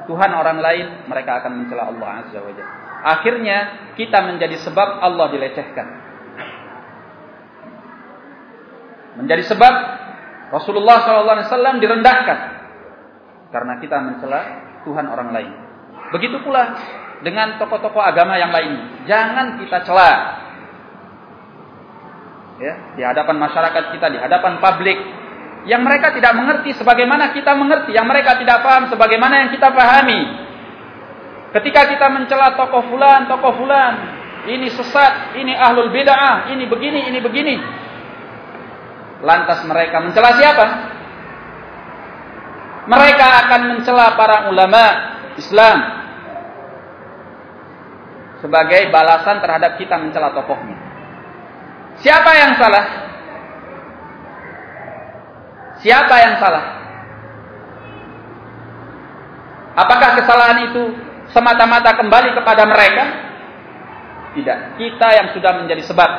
Tuhan orang lain, mereka akan mencela Allah Azza wa Jalla. Akhirnya kita menjadi sebab Allah dilecehkan. menjadi sebab Rasulullah SAW direndahkan karena kita mencela Tuhan orang lain. Begitu pula dengan tokoh-tokoh agama yang lain. Jangan kita cela. Ya, di hadapan masyarakat kita, di hadapan publik yang mereka tidak mengerti sebagaimana kita mengerti, yang mereka tidak paham sebagaimana yang kita pahami. Ketika kita mencela tokoh fulan, tokoh fulan, ini sesat, ini ahlul bid'ah, ini begini, ini begini. Lantas mereka mencela siapa? Mereka akan mencela para ulama Islam sebagai balasan terhadap kita mencela tokohnya. Siapa yang salah? Siapa yang salah? Apakah kesalahan itu semata-mata kembali kepada mereka? Tidak. Kita yang sudah menjadi sebab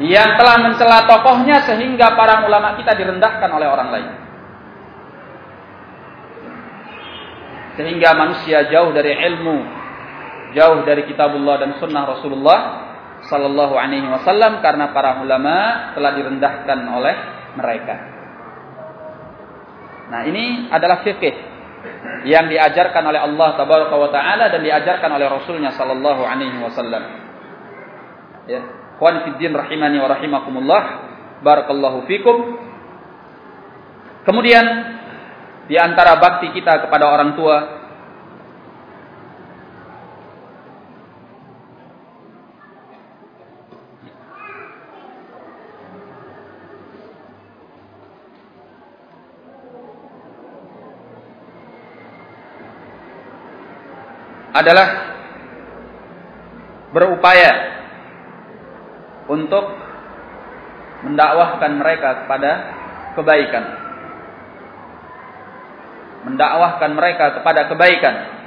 yang telah mencela tokohnya sehingga para ulama kita direndahkan oleh orang lain. Sehingga manusia jauh dari ilmu, jauh dari kitabullah dan sunnah Rasulullah sallallahu alaihi wasallam karena para ulama telah direndahkan oleh mereka. Nah, ini adalah fikih yang diajarkan oleh Allah taala dan diajarkan oleh Rasulnya sallallahu alaihi wasallam. Ya. Ikhwan fiddin rahimani wa rahimakumullah. Barakallahu fikum. Kemudian di antara bakti kita kepada orang tua adalah berupaya untuk mendakwahkan mereka kepada kebaikan. Mendakwahkan mereka kepada kebaikan.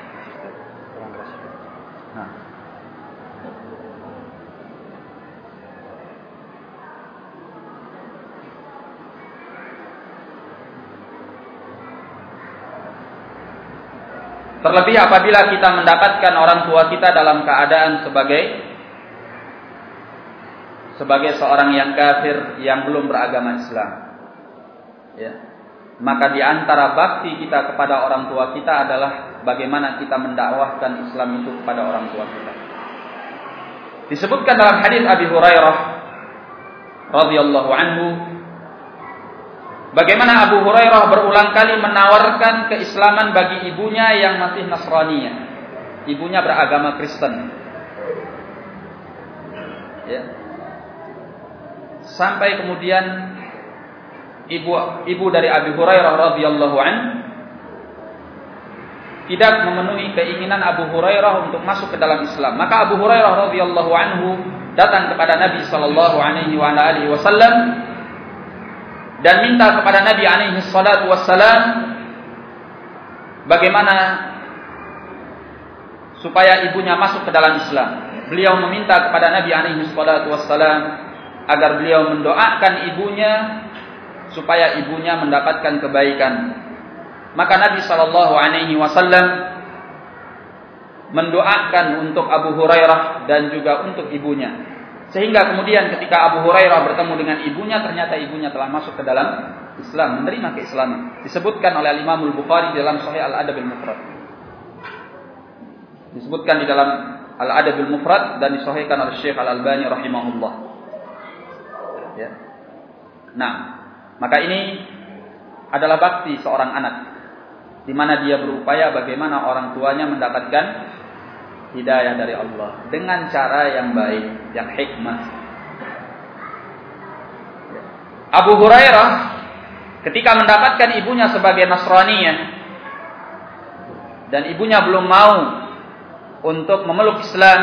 Terlebih apabila kita mendapatkan orang tua kita dalam keadaan sebagai sebagai seorang yang kafir yang belum beragama Islam. Ya. Maka di antara bakti kita kepada orang tua kita adalah bagaimana kita mendakwahkan Islam itu kepada orang tua kita. Disebutkan dalam hadis Abi Hurairah radhiyallahu anhu bagaimana Abu Hurairah berulang kali menawarkan keislaman bagi ibunya yang masih Nasraniyah. Ibunya beragama Kristen. Ya sampai kemudian ibu ibu dari Abi Hurairah radhiyallahu an tidak memenuhi keinginan Abu Hurairah untuk masuk ke dalam Islam. Maka Abu Hurairah radhiyallahu anhu datang kepada Nabi sallallahu alaihi wasallam dan minta kepada Nabi alaihi salatu wassalam bagaimana supaya ibunya masuk ke dalam Islam. Beliau meminta kepada Nabi alaihi salatu wassalam agar beliau mendoakan ibunya supaya ibunya mendapatkan kebaikan. Maka Nabi Shallallahu Alaihi Wasallam mendoakan untuk Abu Hurairah dan juga untuk ibunya. Sehingga kemudian ketika Abu Hurairah bertemu dengan ibunya, ternyata ibunya telah masuk ke dalam Islam, menerima keislaman. Disebutkan oleh Imam Al-Bukhari dalam Sahih Al-Adab Al-Mufrad. Disebutkan di dalam Al-Adab Al-Mufrad dan disahihkan oleh Syekh Al-Albani rahimahullah. Ya. Nah, maka ini adalah bakti seorang anak di mana dia berupaya bagaimana orang tuanya mendapatkan hidayah dari Allah dengan cara yang baik, yang hikmah. Abu Hurairah ketika mendapatkan ibunya sebagai Nasraniyah dan ibunya belum mau untuk memeluk Islam,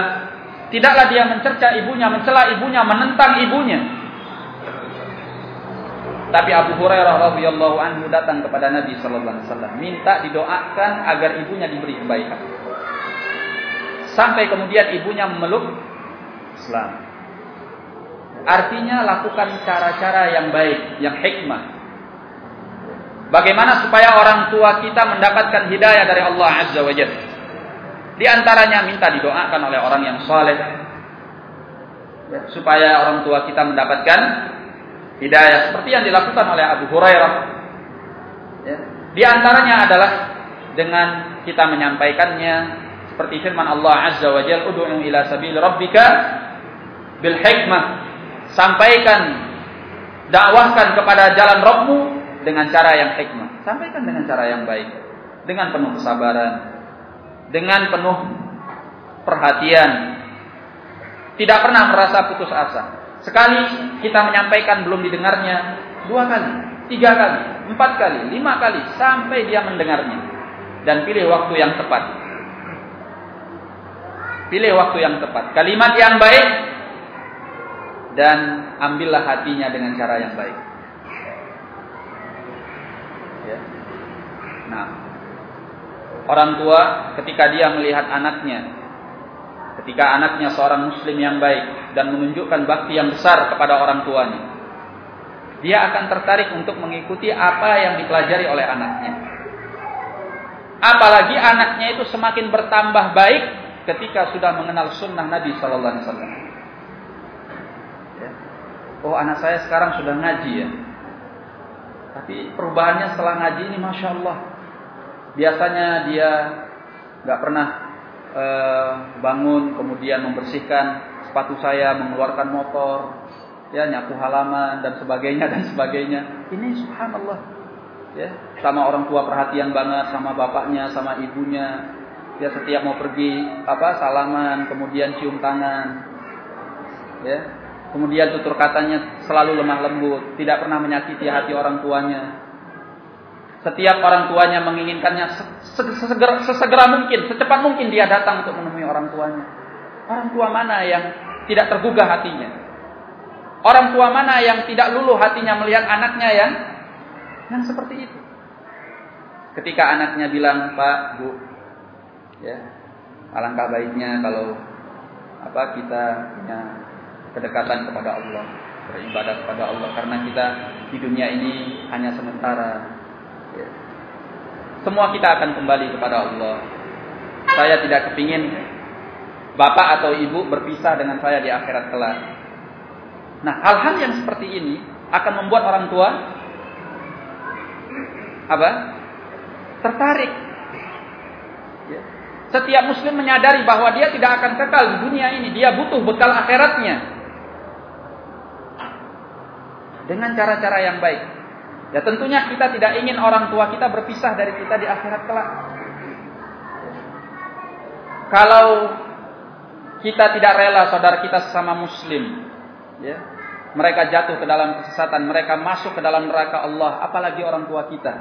tidaklah dia mencerca ibunya, mencela ibunya, menentang ibunya. Tapi Abu Hurairah radhiyallahu anhu datang kepada Nabi sallallahu alaihi wasallam, minta didoakan agar ibunya diberi kebaikan. Sampai kemudian ibunya memeluk Islam. Artinya lakukan cara-cara yang baik, yang hikmah. Bagaimana supaya orang tua kita mendapatkan hidayah dari Allah Azza wa Jalla? Di antaranya minta didoakan oleh orang yang saleh. Ya, supaya orang tua kita mendapatkan hidayah seperti yang dilakukan oleh Abu Hurairah. Ya. Di antaranya adalah dengan kita menyampaikannya seperti firman Allah Azza wa Jalla, "Ud'u ila sabil rabbika bil hikmah." Sampaikan dakwahkan kepada jalan Rabbmu dengan cara yang hikmah. Sampaikan dengan cara yang baik, dengan penuh kesabaran, dengan penuh perhatian. Tidak pernah merasa putus asa. Sekali kita menyampaikan belum didengarnya, dua kali, tiga kali, empat kali, lima kali, sampai dia mendengarnya. Dan pilih waktu yang tepat. Pilih waktu yang tepat. Kalimat yang baik dan ambillah hatinya dengan cara yang baik. Ya. Nah, orang tua ketika dia melihat anaknya ketika anaknya seorang muslim yang baik dan menunjukkan bakti yang besar kepada orang tuanya. Dia akan tertarik untuk mengikuti apa yang dipelajari oleh anaknya. Apalagi anaknya itu semakin bertambah baik ketika sudah mengenal sunnah Nabi Sallallahu Alaihi Wasallam. Ya. Oh anak saya sekarang sudah ngaji ya. Tapi perubahannya setelah ngaji ini masya Allah. Biasanya dia nggak pernah Eh, bangun kemudian membersihkan sepatu saya, mengeluarkan motor, ya nyapu halaman dan sebagainya dan sebagainya. Ini subhanallah. Ya, sama orang tua perhatian banget sama bapaknya, sama ibunya. Ya setiap mau pergi apa salaman, kemudian cium tangan. Ya. Kemudian tutur katanya selalu lemah lembut, tidak pernah menyakiti hati orang tuanya. Setiap orang tuanya menginginkannya sesegera, sesegera mungkin, secepat mungkin dia datang untuk menemui orang tuanya. Orang tua mana yang tidak tergugah hatinya? Orang tua mana yang tidak luluh hatinya melihat anaknya yang yang seperti itu? Ketika anaknya bilang, "Pak, Bu, ya, alangkah baiknya kalau apa kita punya kedekatan kepada Allah, beribadah kepada Allah karena kita di dunia ini hanya sementara." Ya. Semua kita akan kembali kepada Allah. Saya tidak kepingin bapak atau ibu berpisah dengan saya di akhirat kelak. Nah, hal-hal yang seperti ini akan membuat orang tua apa? Tertarik. Setiap muslim menyadari bahwa dia tidak akan kekal di dunia ini, dia butuh bekal akhiratnya. Dengan cara-cara yang baik. Ya tentunya kita tidak ingin orang tua kita berpisah dari kita di akhirat kelak. Kalau kita tidak rela saudara kita sesama muslim, ya, mereka jatuh ke dalam kesesatan, mereka masuk ke dalam neraka Allah, apalagi orang tua kita.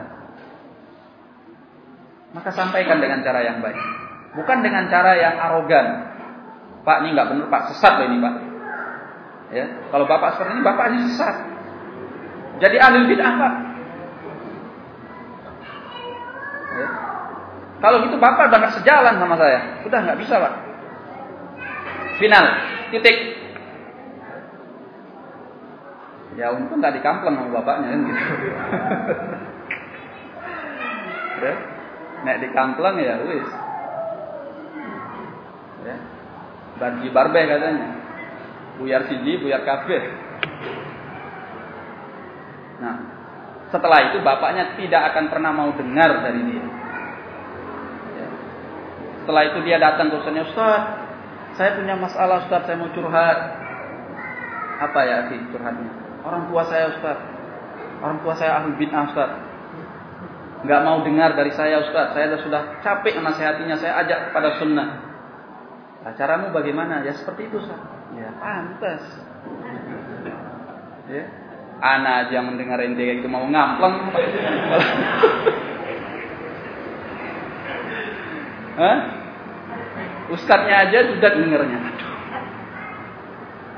Maka sampaikan dengan cara yang baik, bukan dengan cara yang arogan. Pak ini nggak benar Pak, sesat loh ini Pak. Ya, kalau bapak seperti ini bapaknya sesat. Jadi ahli bid'ah Pak. Ya. Kalau gitu Bapak udah sejalan sama saya. Sudah nggak bisa Pak. Final. Titik. Ya untung nggak dikampleng sama bapaknya kan gitu. ya. Nek dikampleng ya wis. Ya. Barji barbe katanya. Buyar siji, buyar kafir. Nah, setelah itu bapaknya tidak akan pernah mau dengar dari dia. Ya. Setelah itu dia datang ke ustaznya, Ustaz, saya punya masalah Ustaz, saya mau curhat. Apa ya sih curhatnya? Orang tua saya Ustaz. Orang tua saya ahli bid'ah Ustaz. Gak mau dengar dari saya Ustaz. Saya sudah capek menasehatinya, saya ajak kepada sunnah. Nah, caramu bagaimana? Ya seperti itu Ustaz. Ya pantas. Ya, Anak aja yang mendengar ente itu mau ngampleng. Hah? Ustadznya aja sudah dengarnya.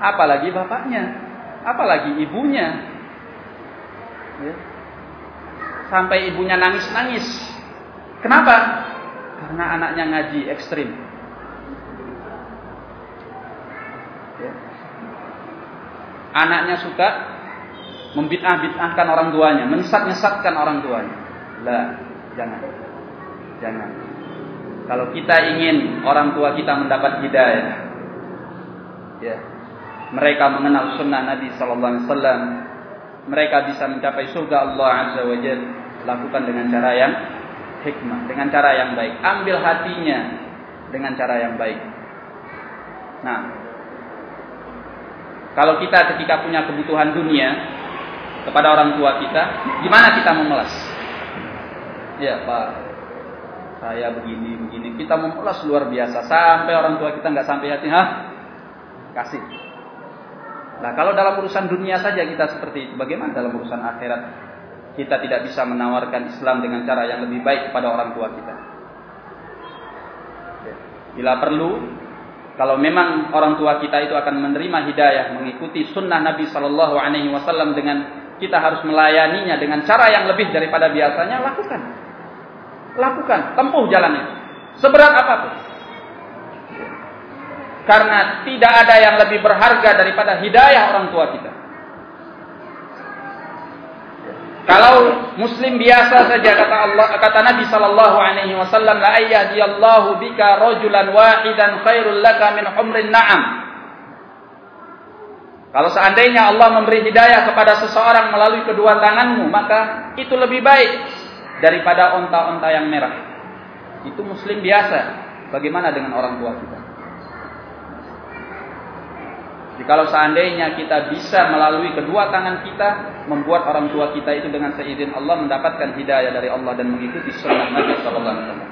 Apalagi bapaknya, apalagi ibunya. Ya. Sampai ibunya nangis-nangis. Kenapa? Karena anaknya ngaji ekstrim. Ya. Anaknya suka membid'ah-bid'ahkan orang tuanya, menyesat-nyesatkan orang tuanya. Lah, jangan. Jangan. Kalau kita ingin orang tua kita mendapat hidayah, ya. mereka mengenal sunnah Nabi Sallallahu Alaihi Wasallam, mereka bisa mencapai surga Allah Azza wa Jalla lakukan dengan cara yang hikmah, dengan cara yang baik. Ambil hatinya dengan cara yang baik. Nah, kalau kita ketika punya kebutuhan dunia kepada orang tua kita, gimana kita memelas? Ya Pak, saya begini begini. Kita memelas luar biasa sampai orang tua kita nggak sampai hati, hah? Kasih. Nah kalau dalam urusan dunia saja kita seperti itu, bagaimana dalam urusan akhirat? Kita tidak bisa menawarkan Islam dengan cara yang lebih baik kepada orang tua kita. Bila perlu, kalau memang orang tua kita itu akan menerima hidayah, mengikuti sunnah Nabi Shallallahu Alaihi Wasallam dengan kita harus melayaninya dengan cara yang lebih daripada biasanya, lakukan, lakukan, tempuh jalannya, seberat apa pun. Karena tidak ada yang lebih berharga daripada hidayah orang tua kita. Kalau muslim biasa saja kata Allah kata Nabi sallallahu alaihi wasallam la ayyadiyallahu bika rajulan wahidan khairul laka min humrin na'am. Kalau seandainya Allah memberi hidayah kepada seseorang melalui kedua tanganmu, maka itu lebih baik daripada onta-onta yang merah. Itu muslim biasa. Bagaimana dengan orang tua kita? Jadi kalau seandainya kita bisa melalui kedua tangan kita membuat orang tua kita itu dengan seizin Allah mendapatkan hidayah dari Allah dan mengikuti sunnah Nabi sallallahu alaihi wasallam.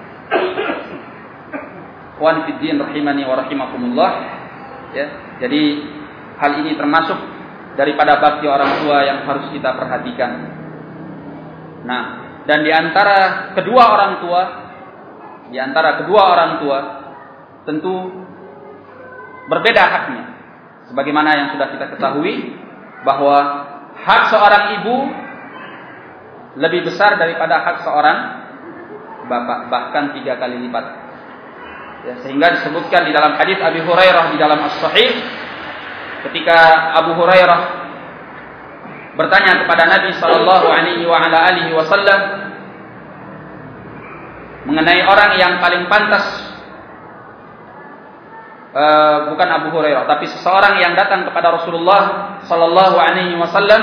Wan rahimani wa rahimakumullah. Ya, jadi hal ini termasuk daripada bakti orang tua yang harus kita perhatikan. Nah, dan di antara kedua orang tua, di antara kedua orang tua tentu berbeda haknya. Sebagaimana yang sudah kita ketahui bahwa hak seorang ibu lebih besar daripada hak seorang bapak, bahkan tiga kali lipat. Ya, sehingga disebutkan di dalam hadis Abi Hurairah di dalam As-Sahih ketika Abu Hurairah bertanya kepada Nabi Shallallahu Alaihi Wasallam mengenai orang yang paling pantas uh, bukan Abu Hurairah, tapi seseorang yang datang kepada Rasulullah Sallallahu Alaihi Wasallam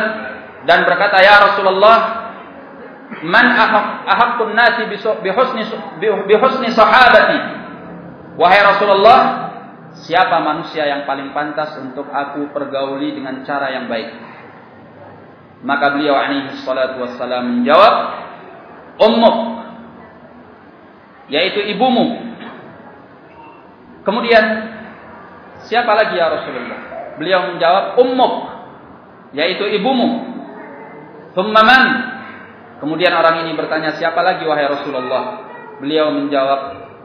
dan berkata, Ya Rasulullah, man ahaqqun nasi bihusni bihusni sahabati. Wahai Rasulullah, siapa manusia yang paling pantas untuk aku pergauli dengan cara yang baik? Maka beliau alaihi salatu wassalam menjawab, Ummuk, yaitu ibumu. Kemudian Siapa lagi ya Rasulullah? Beliau menjawab, ummuk, yaitu ibumu. Thumma Kemudian orang ini bertanya, siapa lagi wahai Rasulullah? Beliau menjawab,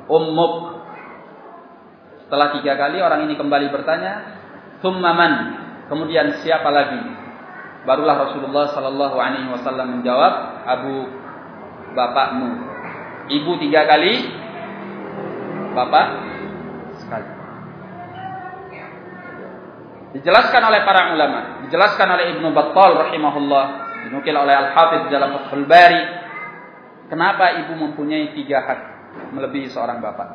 ummuk. Setelah tiga kali orang ini kembali bertanya, thumma Kemudian siapa lagi? Barulah Rasulullah Sallallahu Alaihi Wasallam menjawab, Abu bapakmu. Ibu tiga kali, bapak Dijelaskan oleh para ulama, dijelaskan oleh Ibnu Battal rahimahullah, dinukil oleh Al-Hafidz dalam Fathul Bari, kenapa ibu mempunyai tiga hak melebihi seorang bapak?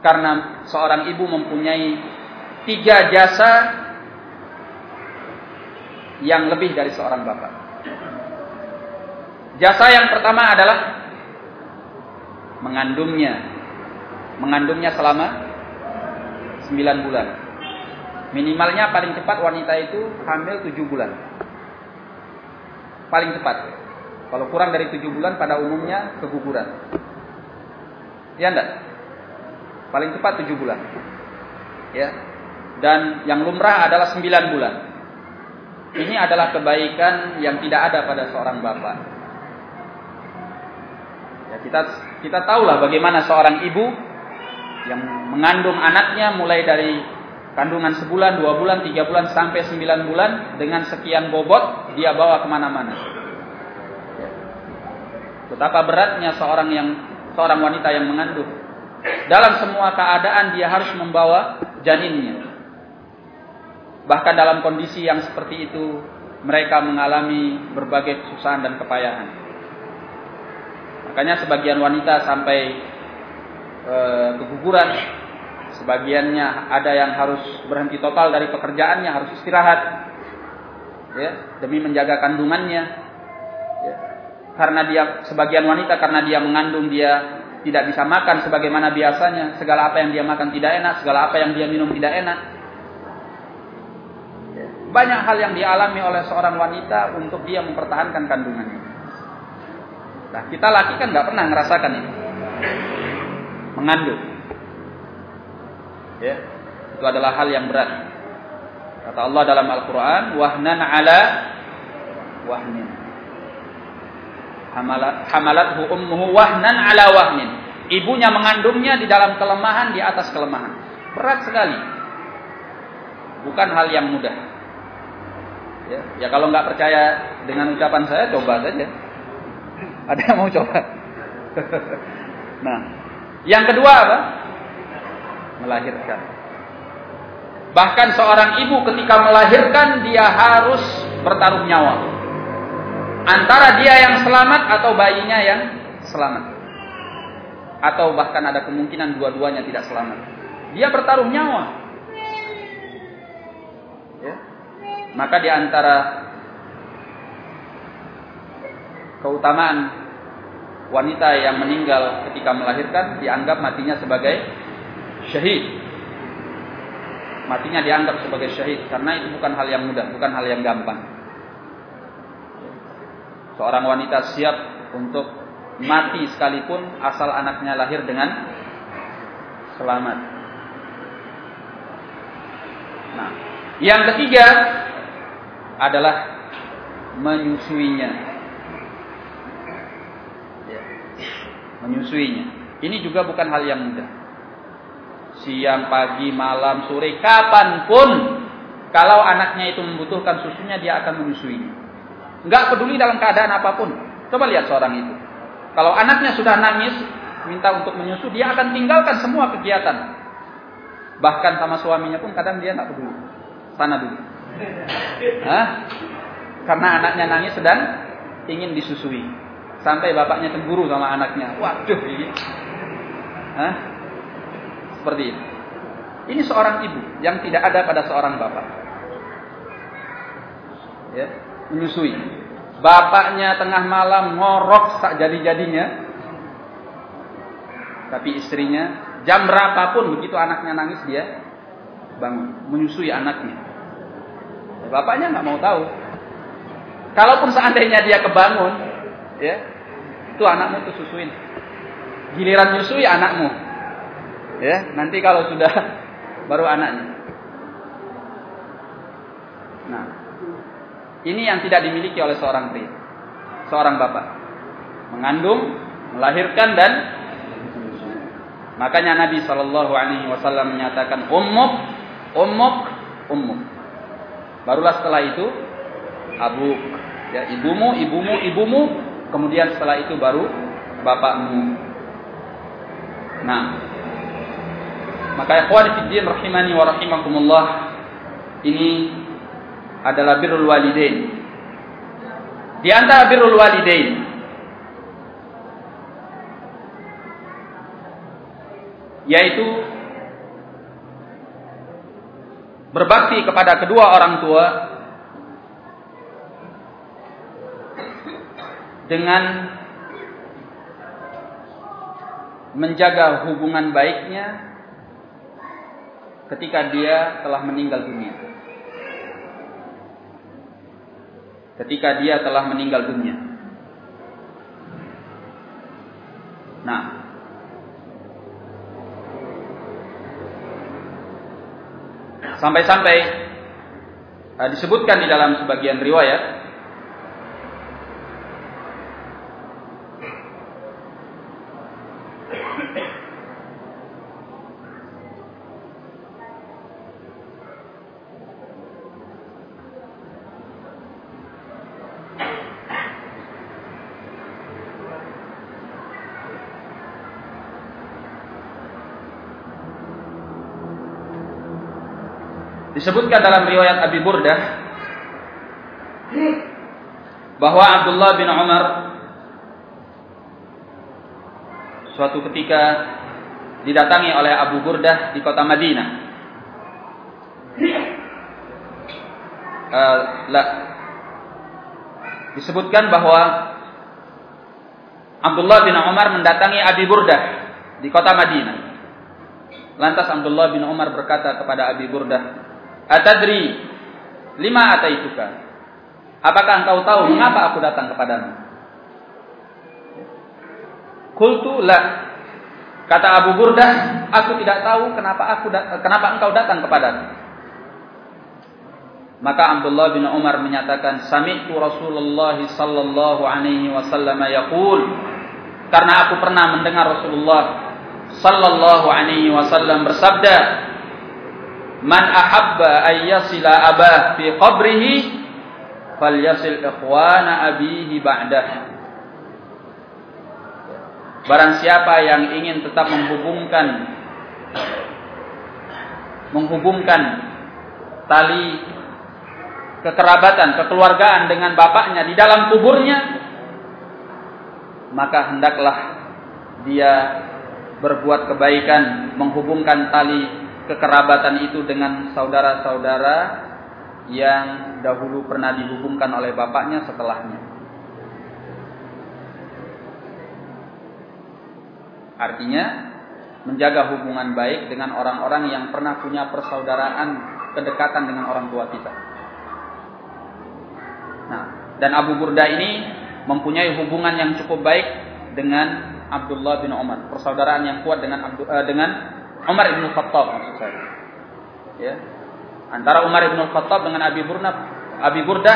Karena seorang ibu mempunyai tiga jasa yang lebih dari seorang bapak. Jasa yang pertama adalah mengandungnya, mengandungnya selama sembilan bulan. Minimalnya paling cepat wanita itu hamil 7 bulan. Paling cepat. Kalau kurang dari 7 bulan pada umumnya keguguran. Ya enggak? Paling cepat 7 bulan. Ya. Dan yang lumrah adalah 9 bulan. Ini adalah kebaikan yang tidak ada pada seorang bapak. Ya, kita kita tahulah bagaimana seorang ibu yang mengandung anaknya mulai dari kandungan sebulan, dua bulan, tiga bulan, sampai sembilan bulan dengan sekian bobot dia bawa ke mana-mana. Betapa beratnya seorang yang seorang wanita yang mengandung. Dalam semua keadaan dia harus membawa janinnya. Bahkan dalam kondisi yang seperti itu mereka mengalami berbagai kesusahan dan kepayahan. Makanya sebagian wanita sampai e, keguguran sebagiannya ada yang harus berhenti total dari pekerjaannya, harus istirahat, ya, demi menjaga kandungannya. Ya. Karena dia sebagian wanita karena dia mengandung dia tidak bisa makan sebagaimana biasanya, segala apa yang dia makan tidak enak, segala apa yang dia minum tidak enak. Ya. Banyak hal yang dialami oleh seorang wanita untuk dia mempertahankan kandungannya. Nah, kita laki kan nggak pernah ngerasakan itu. Mengandung. Ya. Itu adalah hal yang berat. Kata Allah dalam Al-Qur'an, "Wahnan 'ala wahnin." Hamalat hamalathu ummuhu wahnan 'ala wahnin. Ibunya mengandungnya di dalam kelemahan di atas kelemahan. Berat sekali. Bukan hal yang mudah. Ya, ya kalau nggak percaya dengan ucapan saya, coba saja. Ada yang mau coba? nah, yang kedua apa? Melahirkan. Bahkan seorang ibu ketika melahirkan dia harus bertaruh nyawa. Antara dia yang selamat atau bayinya yang selamat. Atau bahkan ada kemungkinan dua-duanya tidak selamat. Dia bertaruh nyawa. Ya. Maka di antara keutamaan wanita yang meninggal ketika melahirkan dianggap matinya sebagai syahid. Matinya dianggap sebagai syahid karena itu bukan hal yang mudah, bukan hal yang gampang. Seorang wanita siap untuk mati sekalipun asal anaknya lahir dengan selamat. Nah, yang ketiga adalah menyusuinya. menyusuinya. Ini juga bukan hal yang mudah. Siang, pagi, malam, sore, kapan pun kalau anaknya itu membutuhkan susunya dia akan menyusuinya. Enggak peduli dalam keadaan apa pun. Coba lihat seorang itu. Kalau anaknya sudah nangis, minta untuk menyusu, dia akan tinggalkan semua kegiatan. Bahkan sama suaminya pun kadang dia nggak peduli. Sana dulu. Hah? Karena anaknya nangis sedang ingin disusui. Sampai bapaknya cemburu sama anaknya. Waduh ini. Hah? Seperti itu. Ini seorang ibu yang tidak ada pada seorang bapak. Ya, menyusui. Bapaknya tengah malam ngorok sak jadi-jadinya. Tapi istrinya jam berapapun begitu anaknya nangis dia bangun menyusui anaknya. Bapaknya nggak mau tahu. Kalaupun seandainya dia kebangun, ya itu anakmu tuh susuin giliran nyusui anakmu ya nanti kalau sudah baru anaknya. Nah ini yang tidak dimiliki oleh seorang pria seorang bapak. Mengandung melahirkan dan makanya Nabi Shallallahu Alaihi Wasallam menyatakan ummuk ummuk ummuk. Barulah setelah itu abuk ya ibumu ibumu ibumu. Kemudian setelah itu baru bapakmu. Nah, maka ikhwan fillah rahimani wa rahimakumullah ini adalah birrul walidain. Di antara birrul walidain yaitu berbakti kepada kedua orang tua dengan menjaga hubungan baiknya ketika dia telah meninggal dunia. Ketika dia telah meninggal dunia. Nah, sampai-sampai uh, disebutkan di dalam sebagian riwayat Disebutkan dalam riwayat Abi Burdah bahwa Abdullah bin Umar suatu ketika didatangi oleh Abu Burdah di kota Madinah. Uh, la, disebutkan bahwa Abdullah bin Umar mendatangi Abi Burdah di kota Madinah. Lantas Abdullah bin Umar berkata kepada Abi Burdah, "Atadri lima ataituka?" Apakah engkau tahu mengapa aku datang kepadamu? Kultu la. Kata Abu Burdah, aku tidak tahu kenapa aku kenapa engkau datang kepadaku. Maka Abdullah bin Umar menyatakan, "Sami'tu Rasulullah sallallahu alaihi wasallam yaqul" Karena aku pernah mendengar Rasulullah sallallahu alaihi wasallam bersabda, "Man ahabba ay yasila abah fi qabrihi falyasil ikhwana abihi ba'dah." Barang siapa yang ingin tetap menghubungkan menghubungkan tali kekerabatan, kekeluargaan dengan bapaknya di dalam kuburnya, maka hendaklah dia berbuat kebaikan, menghubungkan tali kekerabatan itu dengan saudara-saudara yang dahulu pernah dihubungkan oleh bapaknya setelahnya. Artinya menjaga hubungan baik dengan orang-orang yang pernah punya persaudaraan kedekatan dengan orang tua kita. Nah, dan Abu Burda ini mempunyai hubungan yang cukup baik dengan Abdullah bin Umar, persaudaraan yang kuat dengan Abdul, uh, dengan Umar bin Khattab maksud saya. Ya. Antara Umar bin Khattab dengan Abi Burda, Abi Burda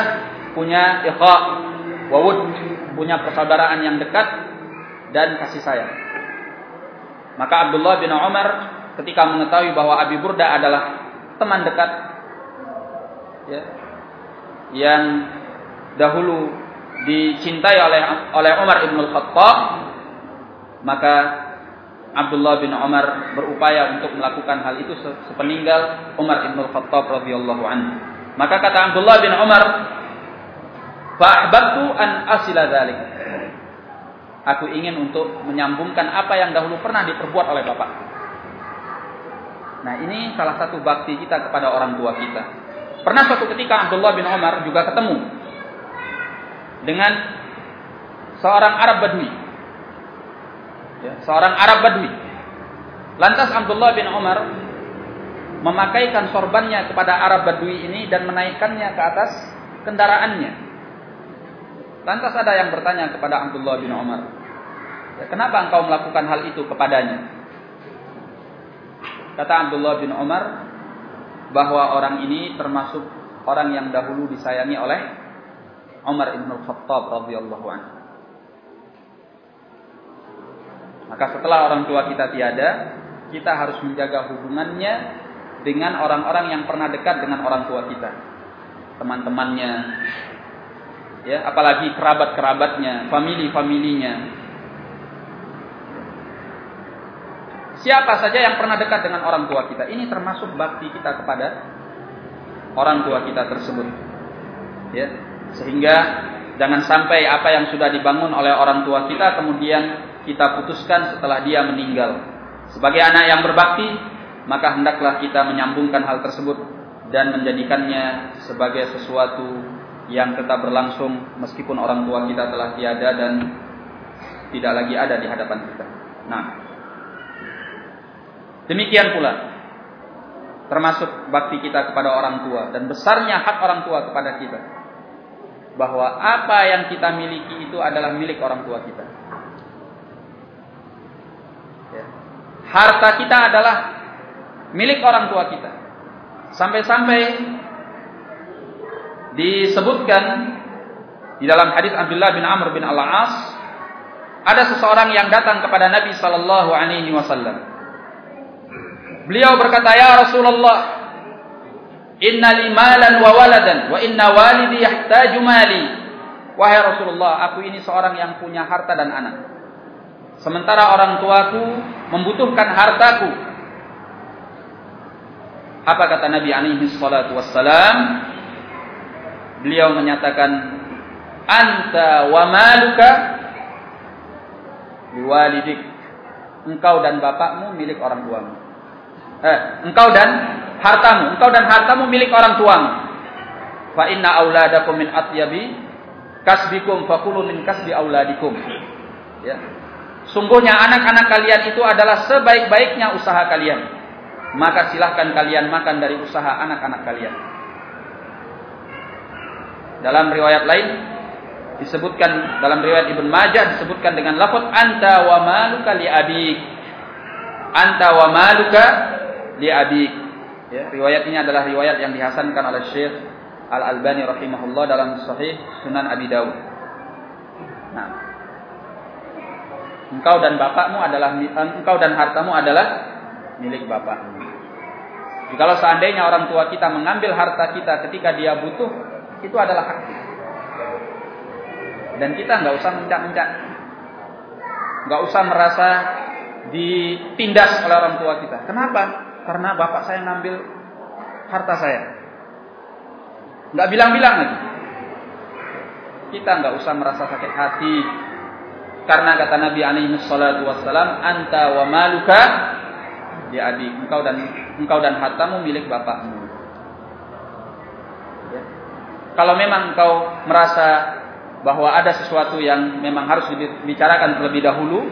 punya ikha wawud, punya persaudaraan yang dekat dan kasih sayang. Maka Abdullah bin Umar ketika mengetahui bahwa Abi Burda adalah teman dekat ya, yang dahulu dicintai oleh oleh Umar ibn Khattab, maka Abdullah bin Umar berupaya untuk melakukan hal itu sepeninggal Umar ibn Khattab radhiyallahu anhu. Maka kata Abdullah bin Umar, "Fa'ahbabtu an asila dzalik." Aku ingin untuk menyambungkan apa yang dahulu pernah diperbuat oleh Bapak. Nah ini salah satu bakti kita kepada orang tua kita. Pernah suatu ketika Abdullah bin Umar juga ketemu dengan seorang Arab Badui. Ya, seorang Arab Badui. Lantas Abdullah bin Umar memakaikan sorbannya kepada Arab Badui ini dan menaikkannya ke atas kendaraannya. Lantas ada yang bertanya kepada Abdullah bin Umar, ya, kenapa engkau melakukan hal itu kepadanya? Kata Abdullah bin Umar bahwa orang ini termasuk orang yang dahulu disayangi oleh Umar ibn Khattab radhiyallahu anhu. Maka setelah orang tua kita tiada, kita harus menjaga hubungannya dengan orang-orang yang pernah dekat dengan orang tua kita. Teman-temannya, ya apalagi kerabat-kerabatnya, famili-familinya. Siapa saja yang pernah dekat dengan orang tua kita, ini termasuk bakti kita kepada orang tua kita tersebut. Ya, sehingga jangan sampai apa yang sudah dibangun oleh orang tua kita kemudian kita putuskan setelah dia meninggal. Sebagai anak yang berbakti, maka hendaklah kita menyambungkan hal tersebut dan menjadikannya sebagai sesuatu yang tetap berlangsung meskipun orang tua kita telah tiada dan tidak lagi ada di hadapan kita. Nah, demikian pula termasuk bakti kita kepada orang tua dan besarnya hak orang tua kepada kita. Bahwa apa yang kita miliki itu adalah milik orang tua kita. Ya. Harta kita adalah milik orang tua kita. Sampai-sampai disebutkan di dalam hadis Abdullah bin Amr bin Al-As ada seseorang yang datang kepada Nabi sallallahu alaihi wasallam. Beliau berkata, "Ya Rasulullah, inna li malan wa waladan wa inna walidi yahtaju mali." Wahai Rasulullah, aku ini seorang yang punya harta dan anak. Sementara orang tuaku membutuhkan hartaku. Apa kata Nabi alaihi salatu wassalam? beliau menyatakan anta wa maluka liwalidik engkau dan bapakmu milik orang tuamu. Eh, engkau dan hartamu, engkau dan hartamu milik orang tuamu. Fa inna auladakum min atyabi kasbikum fakulu min kasbi auladikum. Ya. Sungguhnya anak-anak kalian itu adalah sebaik-baiknya usaha kalian. Maka silahkan kalian makan dari usaha anak-anak kalian. Dalam riwayat lain disebutkan dalam riwayat Ibn Majah disebutkan dengan lafaz anta wa maluka li abik. Anta wa maluka li abik. Ya, riwayat ini adalah riwayat yang dihasankan oleh Syekh Al-Albani rahimahullah dalam Sahih Sunan Abi Dawud. Nah, engkau dan bapakmu adalah engkau dan hartamu adalah milik bapakmu. Jikalau seandainya orang tua kita mengambil harta kita ketika dia butuh, itu adalah hak. Dan kita nggak usah minta-minta. Nggak usah merasa ditindas oleh orang tua kita. Kenapa? Karena bapak saya ngambil harta saya. Nggak bilang-bilang lagi. Kita nggak usah merasa sakit hati. Karena kata Nabi alaihi salatu wassalam, "Anta wa maluka di adik engkau dan engkau dan hartamu milik bapakmu." Ya. Kalau memang engkau merasa bahwa ada sesuatu yang memang harus dibicarakan terlebih dahulu,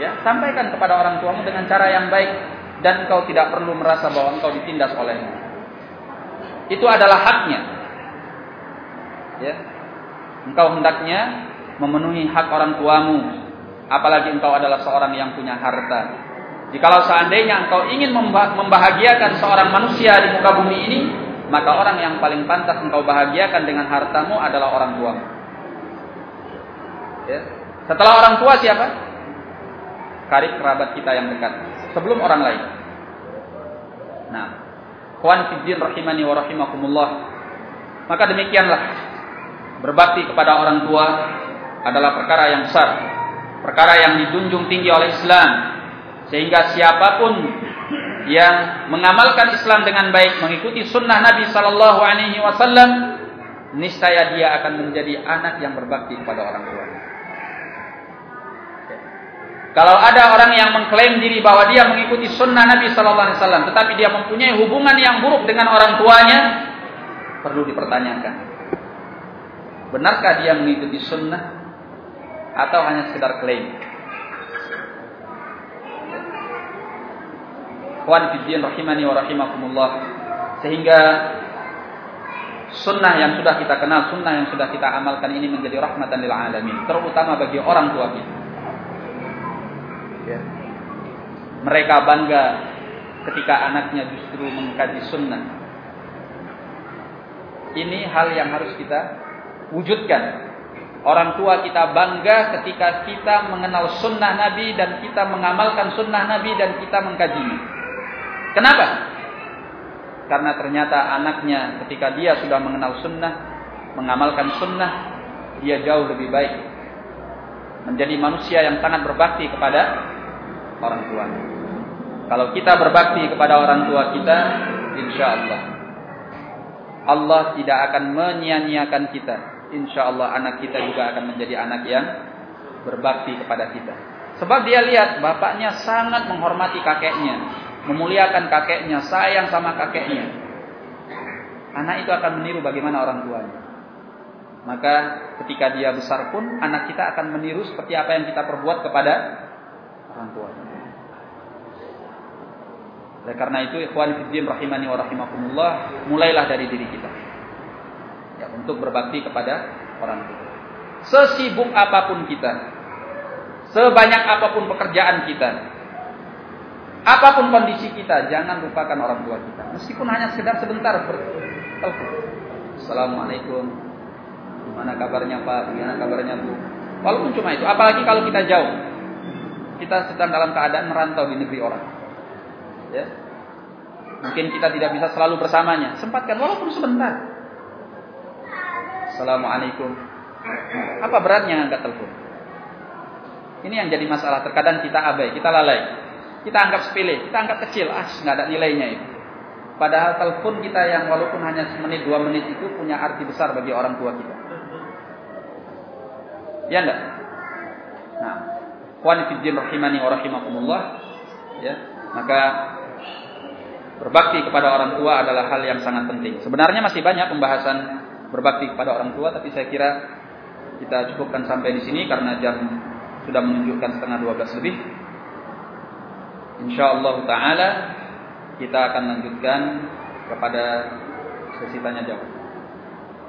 ya, sampaikan kepada orang tuamu dengan cara yang baik dan engkau tidak perlu merasa bahwa engkau ditindas olehnya. Itu adalah haknya. Ya. Engkau hendaknya memenuhi hak orang tuamu, apalagi engkau adalah seorang yang punya harta. Jikalau seandainya engkau ingin membahagiakan seorang manusia di muka bumi ini, maka orang yang paling pantas engkau bahagiakan dengan hartamu adalah orang tuamu. Ya. Setelah orang tua siapa? Karib kerabat kita yang dekat. Sebelum orang lain. Nah, Kwan fiddin rahimani wa rahimakumullah. Maka demikianlah berbakti kepada orang tua adalah perkara yang besar, perkara yang dijunjung tinggi oleh Islam. Sehingga siapa pun yang mengamalkan Islam dengan baik, mengikuti sunnah Nabi Sallallahu Alaihi Wasallam, niscaya dia akan menjadi anak yang berbakti kepada orang tua. Kalau ada orang yang mengklaim diri bahwa dia mengikuti sunnah Nabi Sallallahu Alaihi Wasallam, tetapi dia mempunyai hubungan yang buruk dengan orang tuanya, perlu dipertanyakan. Benarkah dia mengikuti sunnah atau hanya sekedar klaim? Wan fiddin rahimani wa rahimakumullah. Sehingga sunnah yang sudah kita kenal, sunnah yang sudah kita amalkan ini menjadi rahmatan lil alamin, terutama bagi orang tua kita. Ya. Mereka bangga ketika anaknya justru mengkaji sunnah. Ini hal yang harus kita wujudkan. Orang tua kita bangga ketika kita mengenal sunnah Nabi dan kita mengamalkan sunnah Nabi dan kita mengkajinya. Kenapa? Karena ternyata anaknya ketika dia sudah mengenal sunnah, mengamalkan sunnah, dia jauh lebih baik. Menjadi manusia yang sangat berbakti kepada orang tua. Kalau kita berbakti kepada orang tua kita, insya Allah Allah tidak akan menyia-nyiakan kita. Insya Allah anak kita juga akan menjadi anak yang berbakti kepada kita. Sebab dia lihat bapaknya sangat menghormati kakeknya, memuliakan kakeknya, sayang sama kakeknya. Anak itu akan meniru bagaimana orang tuanya. Maka ketika dia besar pun anak kita akan meniru seperti apa yang kita perbuat kepada orang tuanya. Oleh karena itu ikhwan fiddin rahimani wa rahimakumullah, mulailah dari diri kita. Ya, untuk berbakti kepada orang tua. Sesibuk apa pun kita, sebanyak apa pun pekerjaan kita, apa pun kondisi kita, jangan lupakan orang tua kita. Meskipun hanya sekedar sebentar bertelepon. Assalamualaikum. Gimana kabarnya Pak? Gimana kabarnya Bu? Walaupun cuma itu, apalagi kalau kita jauh. Kita sedang dalam keadaan merantau di negeri orang ya. Mungkin kita tidak bisa selalu bersamanya. Sempatkan walaupun sebentar. Assalamualaikum. Apa beratnya angkat telepon? Ini yang jadi masalah. Terkadang kita abai, kita lalai. Kita anggap sepele, kita anggap kecil. Ah, nggak ada nilainya itu. Padahal telepon kita yang walaupun hanya semenit dua menit itu punya arti besar bagi orang tua kita. Ya enggak? Nah, Ikhwan fiddin rahimani wa rahimakumullah. Ya, maka berbakti kepada orang tua adalah hal yang sangat penting. Sebenarnya masih banyak pembahasan berbakti kepada orang tua, tapi saya kira kita cukupkan sampai di sini karena jam sudah menunjukkan setengah 12 lebih. Insyaallah taala kita akan lanjutkan kepada sesi tanya jawab.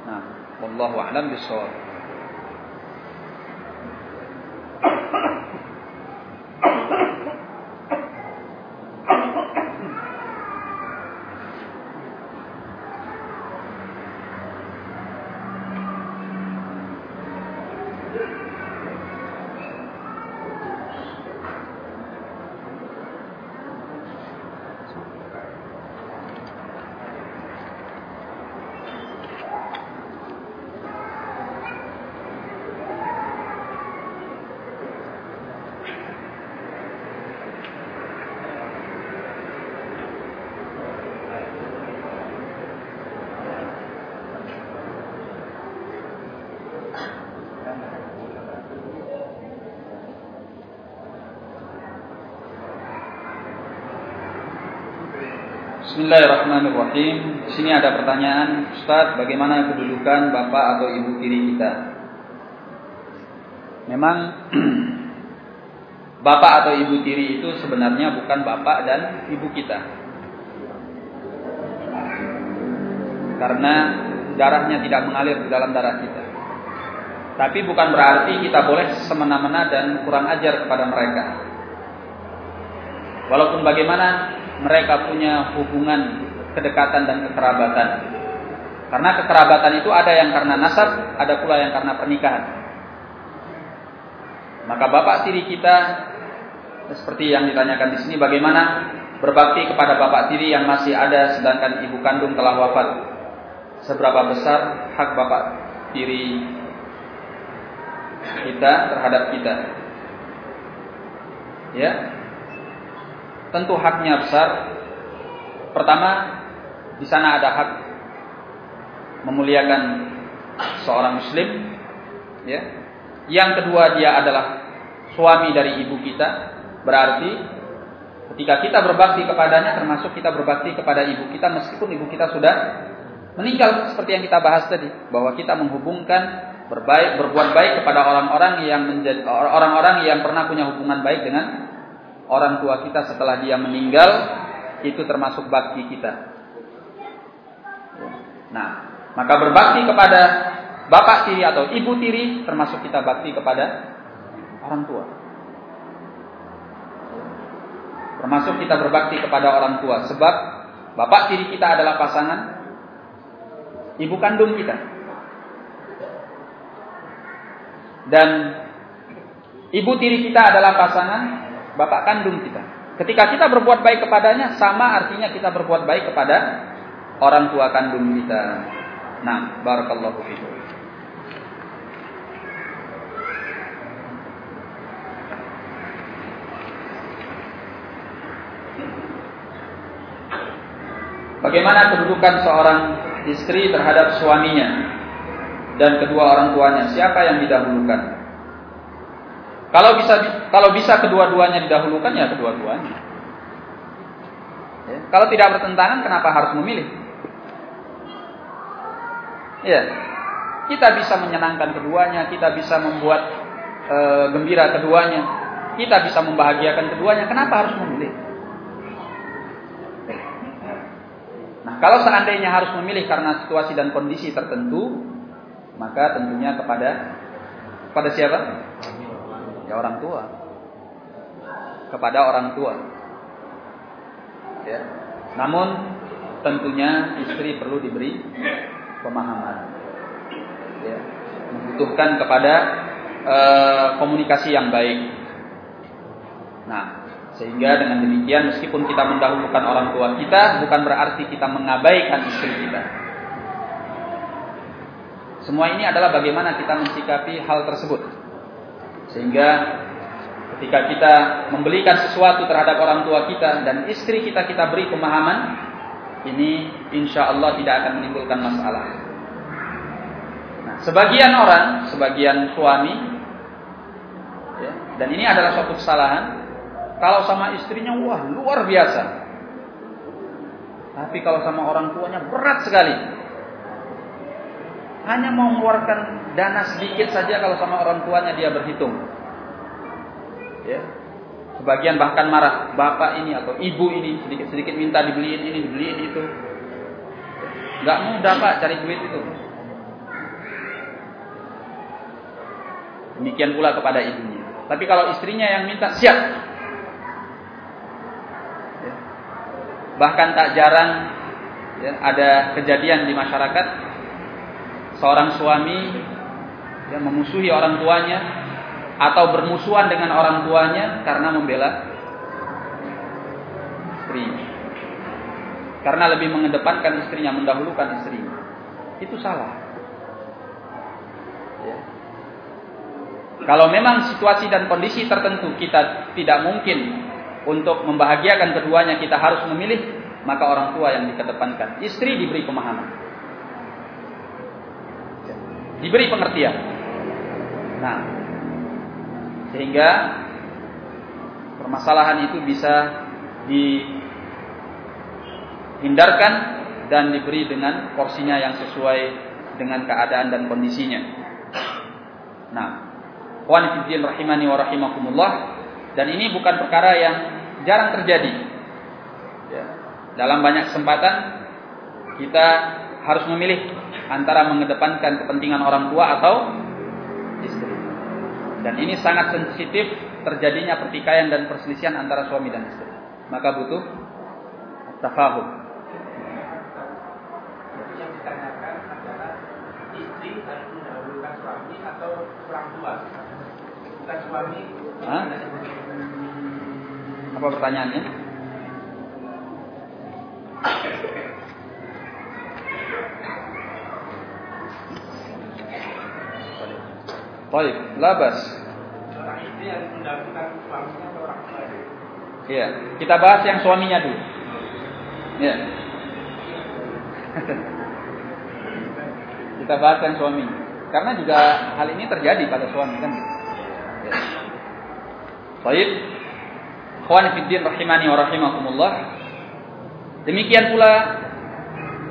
Nah, wallahu a'lam bishawab. Bismillahirrahmanirrahim. Di sini ada pertanyaan, Ustaz, bagaimana kedudukan bapak atau ibu tiri kita? Memang bapak atau ibu tiri itu sebenarnya bukan bapak dan ibu kita. Karena darahnya tidak mengalir di dalam darah kita. Tapi bukan berarti kita boleh semena-mena dan kurang ajar kepada mereka. Walaupun bagaimana mereka punya hubungan kedekatan dan kekerabatan. Karena kekerabatan itu ada yang karena nasab, ada pula yang karena pernikahan. Maka bapak tiri kita seperti yang ditanyakan di sini bagaimana berbakti kepada bapak tiri yang masih ada sedangkan ibu kandung telah wafat. Seberapa besar hak bapak tiri kita terhadap kita? Ya, tentu haknya besar. Pertama, di sana ada hak memuliakan seorang muslim, ya. Yang kedua dia adalah suami dari ibu kita, berarti ketika kita berbakti kepadanya termasuk kita berbakti kepada ibu kita meskipun ibu kita sudah meninggal seperti yang kita bahas tadi bahwa kita menghubungkan berbaik berbuat baik kepada orang-orang yang menjadi orang-orang yang pernah punya hubungan baik dengan orang tua kita setelah dia meninggal itu termasuk bakti kita. Nah, maka berbakti kepada bapak tiri atau ibu tiri termasuk kita bakti kepada orang tua. Termasuk kita berbakti kepada orang tua sebab bapak tiri kita adalah pasangan ibu kandung kita. Dan ibu tiri kita adalah pasangan bapak kandung kita. Ketika kita berbuat baik kepadanya, sama artinya kita berbuat baik kepada orang tua kandung kita. Nah, barakallahu fiikum. Bagaimana kedudukan seorang istri terhadap suaminya dan kedua orang tuanya? Siapa yang didahulukan? Kalau bisa kalau bisa kedua-duanya didahulukan ya kedua-duanya. Ya. Kalau tidak bertentangan kenapa harus memilih? Ya. Kita bisa menyenangkan keduanya, kita bisa membuat e, gembira keduanya, kita bisa membahagiakan keduanya. Kenapa harus memilih? Nah, kalau seandainya harus memilih karena situasi dan kondisi tertentu, maka tentunya kepada kepada siapa? Ya orang tua. Kepada orang tua. Ya. Namun tentunya istri perlu diberi pemahaman. Ya. Membutuhkan kepada e, komunikasi yang baik. Nah sehingga dengan demikian meskipun kita mendahulukan orang tua kita bukan berarti kita mengabaikan istri kita. Semua ini adalah bagaimana kita mensikapi hal tersebut sehingga ketika kita membelikan sesuatu terhadap orang tua kita dan istri kita kita beri pemahaman, ini insya Allah tidak akan menimbulkan masalah. Nah, sebagian orang, sebagian suami, ya, Dan ini adalah suatu kesalahan. Kalau sama istrinya, wah luar biasa. Tapi kalau sama orang tuanya berat sekali. Hanya mau mengeluarkan dana sedikit saja kalau sama orang tuanya dia berhitung. Ya. Sebagian bahkan marah, bapak ini atau ibu ini sedikit-sedikit minta dibeliin ini, dibeliin itu. Gak mudah pak cari duit itu. Demikian pula kepada ibunya. Tapi kalau istrinya yang minta siap. Ya. Bahkan tak jarang ya, ada kejadian di masyarakat seorang suami yang memusuhi orang tuanya atau bermusuhan dengan orang tuanya karena membela istrinya. Karena lebih mengedepankan istrinya, mendahulukan istrinya. Itu salah. Kalau memang situasi dan kondisi tertentu kita tidak mungkin untuk membahagiakan keduanya kita harus memilih, maka orang tua yang dikedepankan. Istri diberi pemahaman. Diberi pengertian. Nah, sehingga permasalahan itu bisa dihindarkan dan diberi dengan porsinya yang sesuai dengan keadaan dan kondisinya. Nah, Wan fiddin rahimani wa rahimakumullah. Dan ini bukan perkara yang jarang terjadi. Ya. Dalam banyak kesempatan kita harus memilih antara mengedepankan kepentingan orang tua atau istri. Dan ini sangat sensitif terjadinya pertikaian dan perselisihan antara suami dan istri. Maka butuh tafahum. Yang ditanyakan adalah istri harus mendahulukan suami atau orang tua bukan suami. Hah? Apa pertanyaannya? Baik, labas. Orang istri harus mendahulukan suaminya atau orang tua. Iya, kita bahas yang suaminya dulu. Iya. kita bahas yang suami. Karena juga hal ini terjadi pada suami kan. Baik. Ikhwan fiddin rahimani wa rahimakumullah. Demikian pula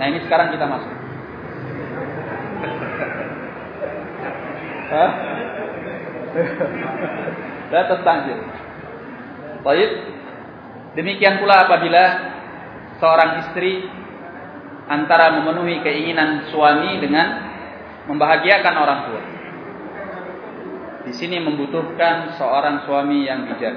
Nah, ini sekarang kita masuk. Hah? Dan tentang Baik. Demikian pula apabila seorang istri antara memenuhi keinginan suami dengan membahagiakan orang tua. Di sini membutuhkan seorang suami yang bijak.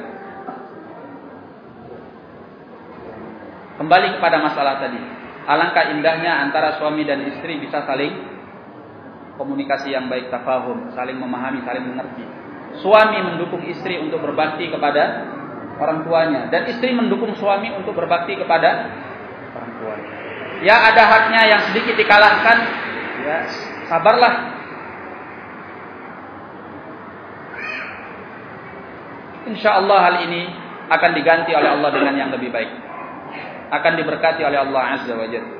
Kembali kepada masalah tadi. Alangkah indahnya antara suami dan istri bisa saling komunikasi yang baik tafahum, saling memahami, saling mengerti. Suami mendukung istri untuk berbakti kepada orang tuanya dan istri mendukung suami untuk berbakti kepada orang tuanya. Ya ada haknya yang sedikit dikalahkan, ya sabarlah Insya Allah hal ini akan diganti oleh Allah dengan yang lebih baik. Akan diberkati oleh Allah Azza wa Jalla.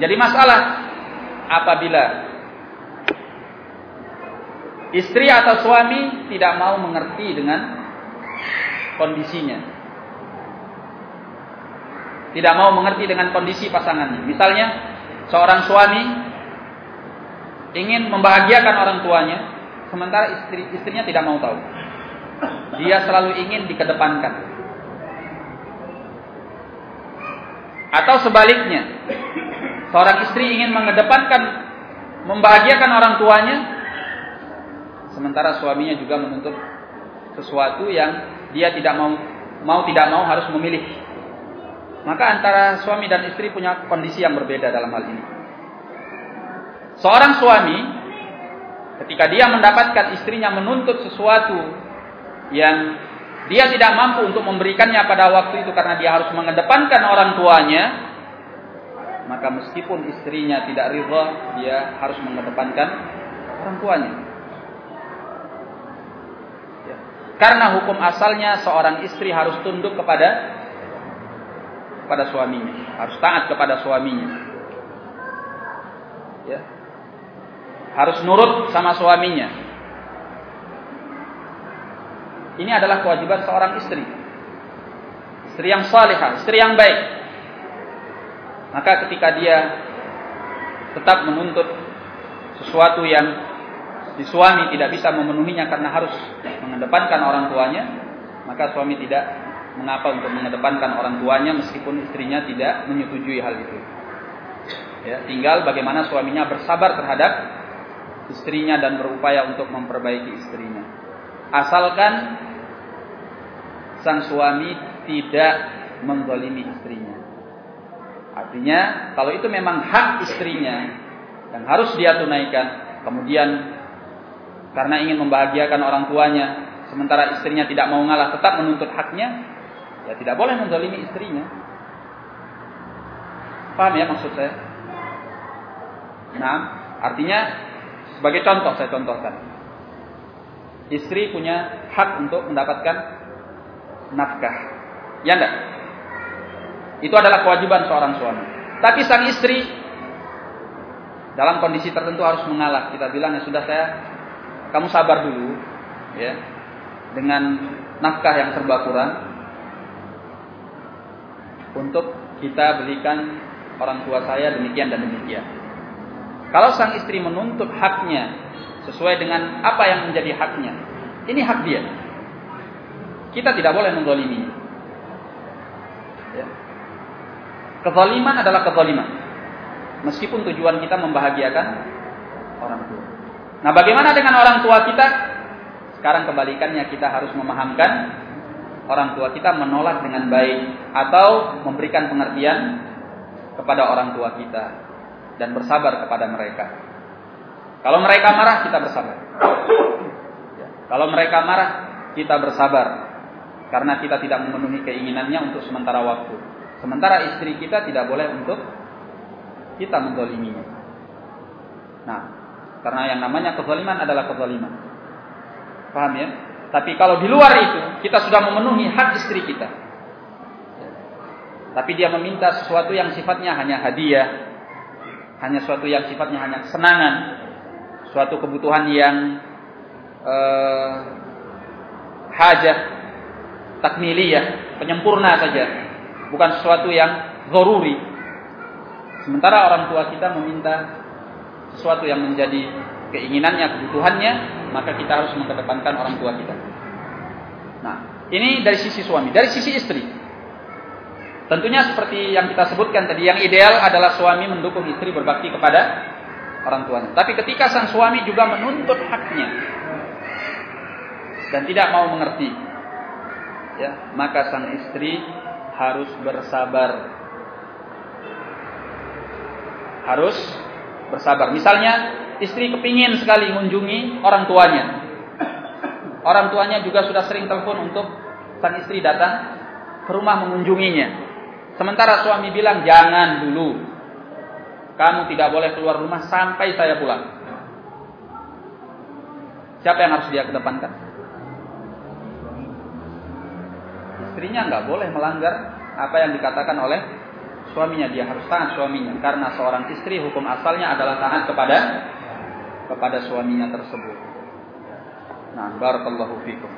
Jadi masalah apabila istri atau suami tidak mau mengerti dengan kondisinya. Tidak mau mengerti dengan kondisi pasangannya. Misalnya, seorang suami ingin membahagiakan orang tuanya, sementara istri istrinya tidak mau tahu. Dia selalu ingin dikedepankan. Atau sebaliknya, seorang istri ingin mengedepankan, membahagiakan orang tuanya, sementara suaminya juga menuntut sesuatu yang dia tidak mau, mau tidak mau harus memilih. Maka antara suami dan istri punya kondisi yang berbeda dalam hal ini. Seorang suami ketika dia mendapatkan istrinya menuntut sesuatu yang dia tidak mampu untuk memberikannya pada waktu itu karena dia harus mengedepankan orang tuanya, maka meskipun istrinya tidak ridha, dia harus mengedepankan orang tuanya. Karena hukum asalnya seorang istri harus tunduk kepada kepada suaminya, harus taat kepada suaminya. Ya. Harus nurut sama suaminya. Ini adalah kewajiban seorang istri. Istri yang salihah, istri yang baik. Maka ketika dia tetap menuntut sesuatu yang si suami tidak bisa memenuhinya karena harus mengedepankan orang tuanya, maka suami tidak mengapa untuk mengedepankan orang tuanya meskipun istrinya tidak menyetujui hal itu. Ya, tinggal bagaimana suaminya bersabar terhadap istrinya dan berupaya untuk memperbaiki istrinya. Asalkan sang suami tidak menzalimi istrinya. Artinya, kalau itu memang hak istrinya yang harus dia tunaikan, kemudian karena ingin membahagiakan orang tuanya, sementara istrinya tidak mau ngalah, tetap menuntut haknya, ya tidak boleh menzalimi istrinya. Paham ya maksud saya? Nah, artinya sebagai contoh saya contohkan. Istri punya hak untuk mendapatkan nafkah. Ya enggak? Itu adalah kewajiban seorang suami. Tapi sang istri dalam kondisi tertentu harus mengalah. Kita bilang ya sudah saya kamu sabar dulu ya dengan nafkah yang serba kurang untuk kita belikan orang tua saya demikian dan demikian. Kalau sang istri menuntut haknya sesuai dengan apa yang menjadi haknya, ini hak dia. Kita tidak boleh menzalimi. Ya. Kezaliman adalah kezaliman. Meskipun tujuan kita membahagiakan orang tua. Nah, bagaimana dengan orang tua kita? Sekarang kebalikannya kita harus memahamkan orang tua kita menolak dengan baik atau memberikan pengertian kepada orang tua kita dan bersabar kepada mereka. Kalau mereka marah, kita bersabar. Ya. Kalau mereka marah, kita bersabar karena kita tidak memenuhi keinginannya untuk sementara waktu. Sementara istri kita tidak boleh untuk kita mendoliminya. Nah, karena yang namanya kezaliman adalah kezaliman. Paham ya? Tapi kalau di luar itu kita sudah memenuhi hak istri kita. Tapi dia meminta sesuatu yang sifatnya hanya hadiah, hanya sesuatu yang sifatnya hanya kesenangan, suatu kebutuhan yang eh, hajah, takmiliyah, penyempurna saja, bukan sesuatu yang zoruri. Sementara orang tua kita meminta sesuatu yang menjadi keinginannya, kebutuhannya, maka kita harus mengedepankan orang tua kita. Nah, ini dari sisi suami, dari sisi istri. Tentunya seperti yang kita sebutkan tadi, yang ideal adalah suami mendukung istri berbakti kepada orang tuanya. Tapi ketika sang suami juga menuntut haknya dan tidak mau mengerti, ya, maka sang istri harus bersabar. Harus bersabar. Misalnya istri kepingin sekali mengunjungi orang tuanya. Orang tuanya juga sudah sering telepon untuk sang istri datang ke rumah mengunjunginya. Sementara suami bilang jangan dulu. Kamu tidak boleh keluar rumah sampai saya pulang. Siapa yang harus dia kedepankan? Istrinya nggak boleh melanggar apa yang dikatakan oleh suaminya dia harus taat suaminya karena seorang istri hukum asalnya adalah taat kepada kepada suaminya tersebut. Nah, barakallahu fikum.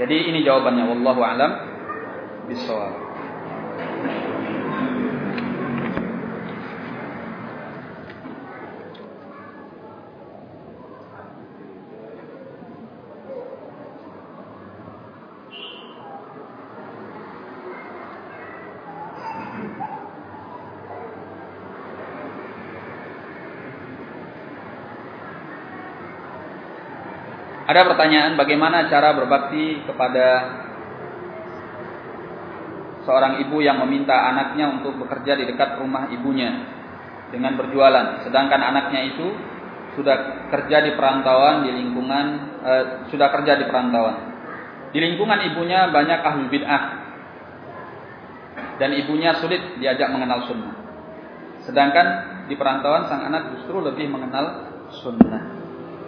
Jadi ini jawabannya wallahu alam bisawab. Ada pertanyaan bagaimana cara berbakti kepada seorang ibu yang meminta anaknya untuk bekerja di dekat rumah ibunya dengan berjualan, sedangkan anaknya itu sudah kerja di perantauan di lingkungan eh, sudah kerja di perantauan. Di lingkungan ibunya banyak ahli bid'ah dan ibunya sulit diajak mengenal sunnah. Sedangkan di perantauan sang anak justru lebih mengenal sunnah.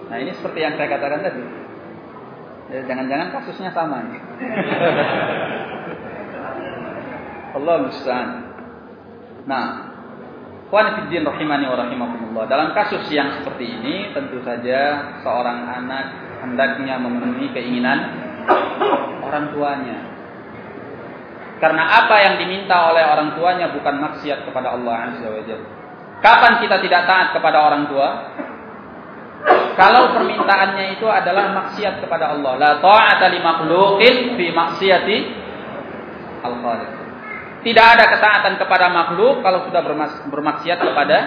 Nah ini seperti yang saya katakan tadi. Ya, jangan-jangan kasusnya sama. Allah musta'an. Nah, Kuan fiddin rahimani wa rahimakumullah. Dalam kasus yang seperti ini tentu saja seorang anak hendaknya memenuhi keinginan orang tuanya. Karena apa yang diminta oleh orang tuanya bukan maksiat kepada Allah Azza wa Jalla. Kapan kita tidak taat kepada orang tua? Kalau permintaannya itu adalah maksiat kepada Allah. La ta'ata li makhluqin fi maksiati al-khaliq. Tidak ada ketaatan kepada makhluk kalau sudah bermaksiat kepada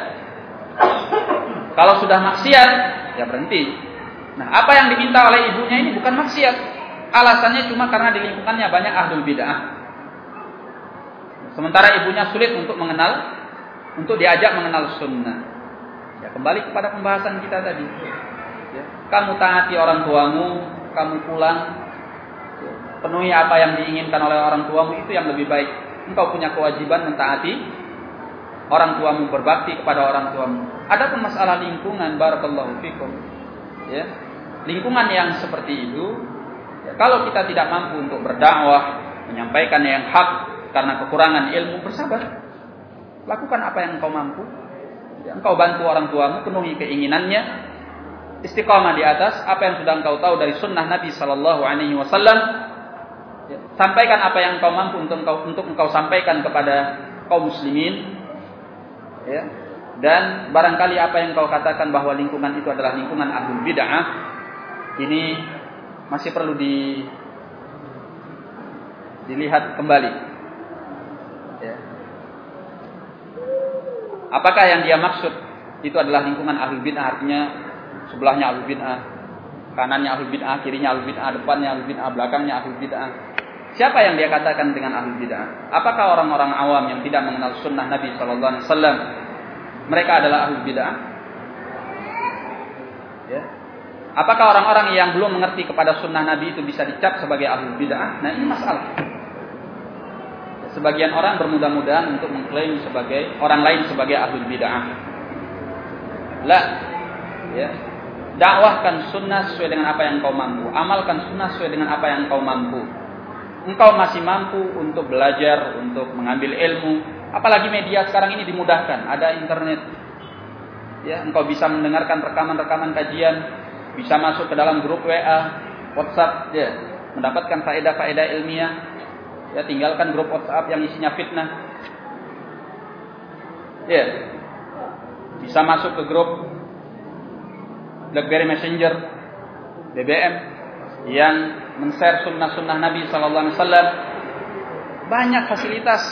kalau sudah maksiat ya berhenti. Nah, apa yang diminta oleh ibunya ini bukan maksiat. Alasannya cuma karena di lingkungannya banyak ahlul bid'ah. Sementara ibunya sulit untuk mengenal untuk diajak mengenal sunnah. Ya, kembali kepada pembahasan kita tadi. Ya, kamu taati orang tuamu, kamu pulang, ya, penuhi apa yang diinginkan oleh orang tuamu itu yang lebih baik. Engkau punya kewajiban mentaati orang tuamu berbakti kepada orang tuamu. Adapun masalah lingkungan, barakallahu fikum. Ya, lingkungan yang seperti itu, ya, kalau kita tidak mampu untuk berdakwah, menyampaikan yang hak karena kekurangan ilmu, bersabar. Lakukan apa yang engkau mampu. Ya, engkau bantu orang tuamu, penuhi keinginannya. Istiqamah di atas apa yang sudah engkau tahu dari sunnah Nabi Sallallahu Alaihi Wasallam. Ya, sampaikan apa yang engkau mampu untuk engkau untuk engkau sampaikan kepada kaum muslimin. Ya, dan barangkali apa yang engkau katakan bahwa lingkungan itu adalah lingkungan ahlul bid'ah, ini masih perlu di dilihat kembali. Apakah yang dia maksud itu adalah lingkungan ahli bid'ah artinya sebelahnya ahli bid'ah, kanannya ahli bid'ah, kirinya ahli bid'ah, depannya ahli bid'ah, belakangnya ahli bid'ah. Siapa yang dia katakan dengan ahli bid'ah? Apakah orang-orang awam yang tidak mengenal sunnah Nabi Sallallahu Alaihi Wasallam mereka adalah ahli bid'ah? Ya. Apakah orang-orang yang belum mengerti kepada sunnah Nabi itu bisa dicap sebagai ahli bid'ah? Nah ini masalah sebagian orang bermudah-mudahan untuk mengklaim sebagai orang lain sebagai ahli bid'ah. La, ya. Dakwahkan sunnah sesuai dengan apa yang kau mampu. Amalkan sunnah sesuai dengan apa yang kau mampu. Engkau masih mampu untuk belajar, untuk mengambil ilmu. Apalagi media sekarang ini dimudahkan. Ada internet. Ya, engkau bisa mendengarkan rekaman-rekaman kajian, bisa masuk ke dalam grup WA, WhatsApp, ya, mendapatkan faedah-faedah ilmiah Ya, tinggalkan grup WhatsApp yang isinya fitnah. Ya. Bisa masuk ke grup BlackBerry Messenger, BBM yang men-share sunnah-sunnah Nabi sallallahu alaihi wasallam. Banyak fasilitas.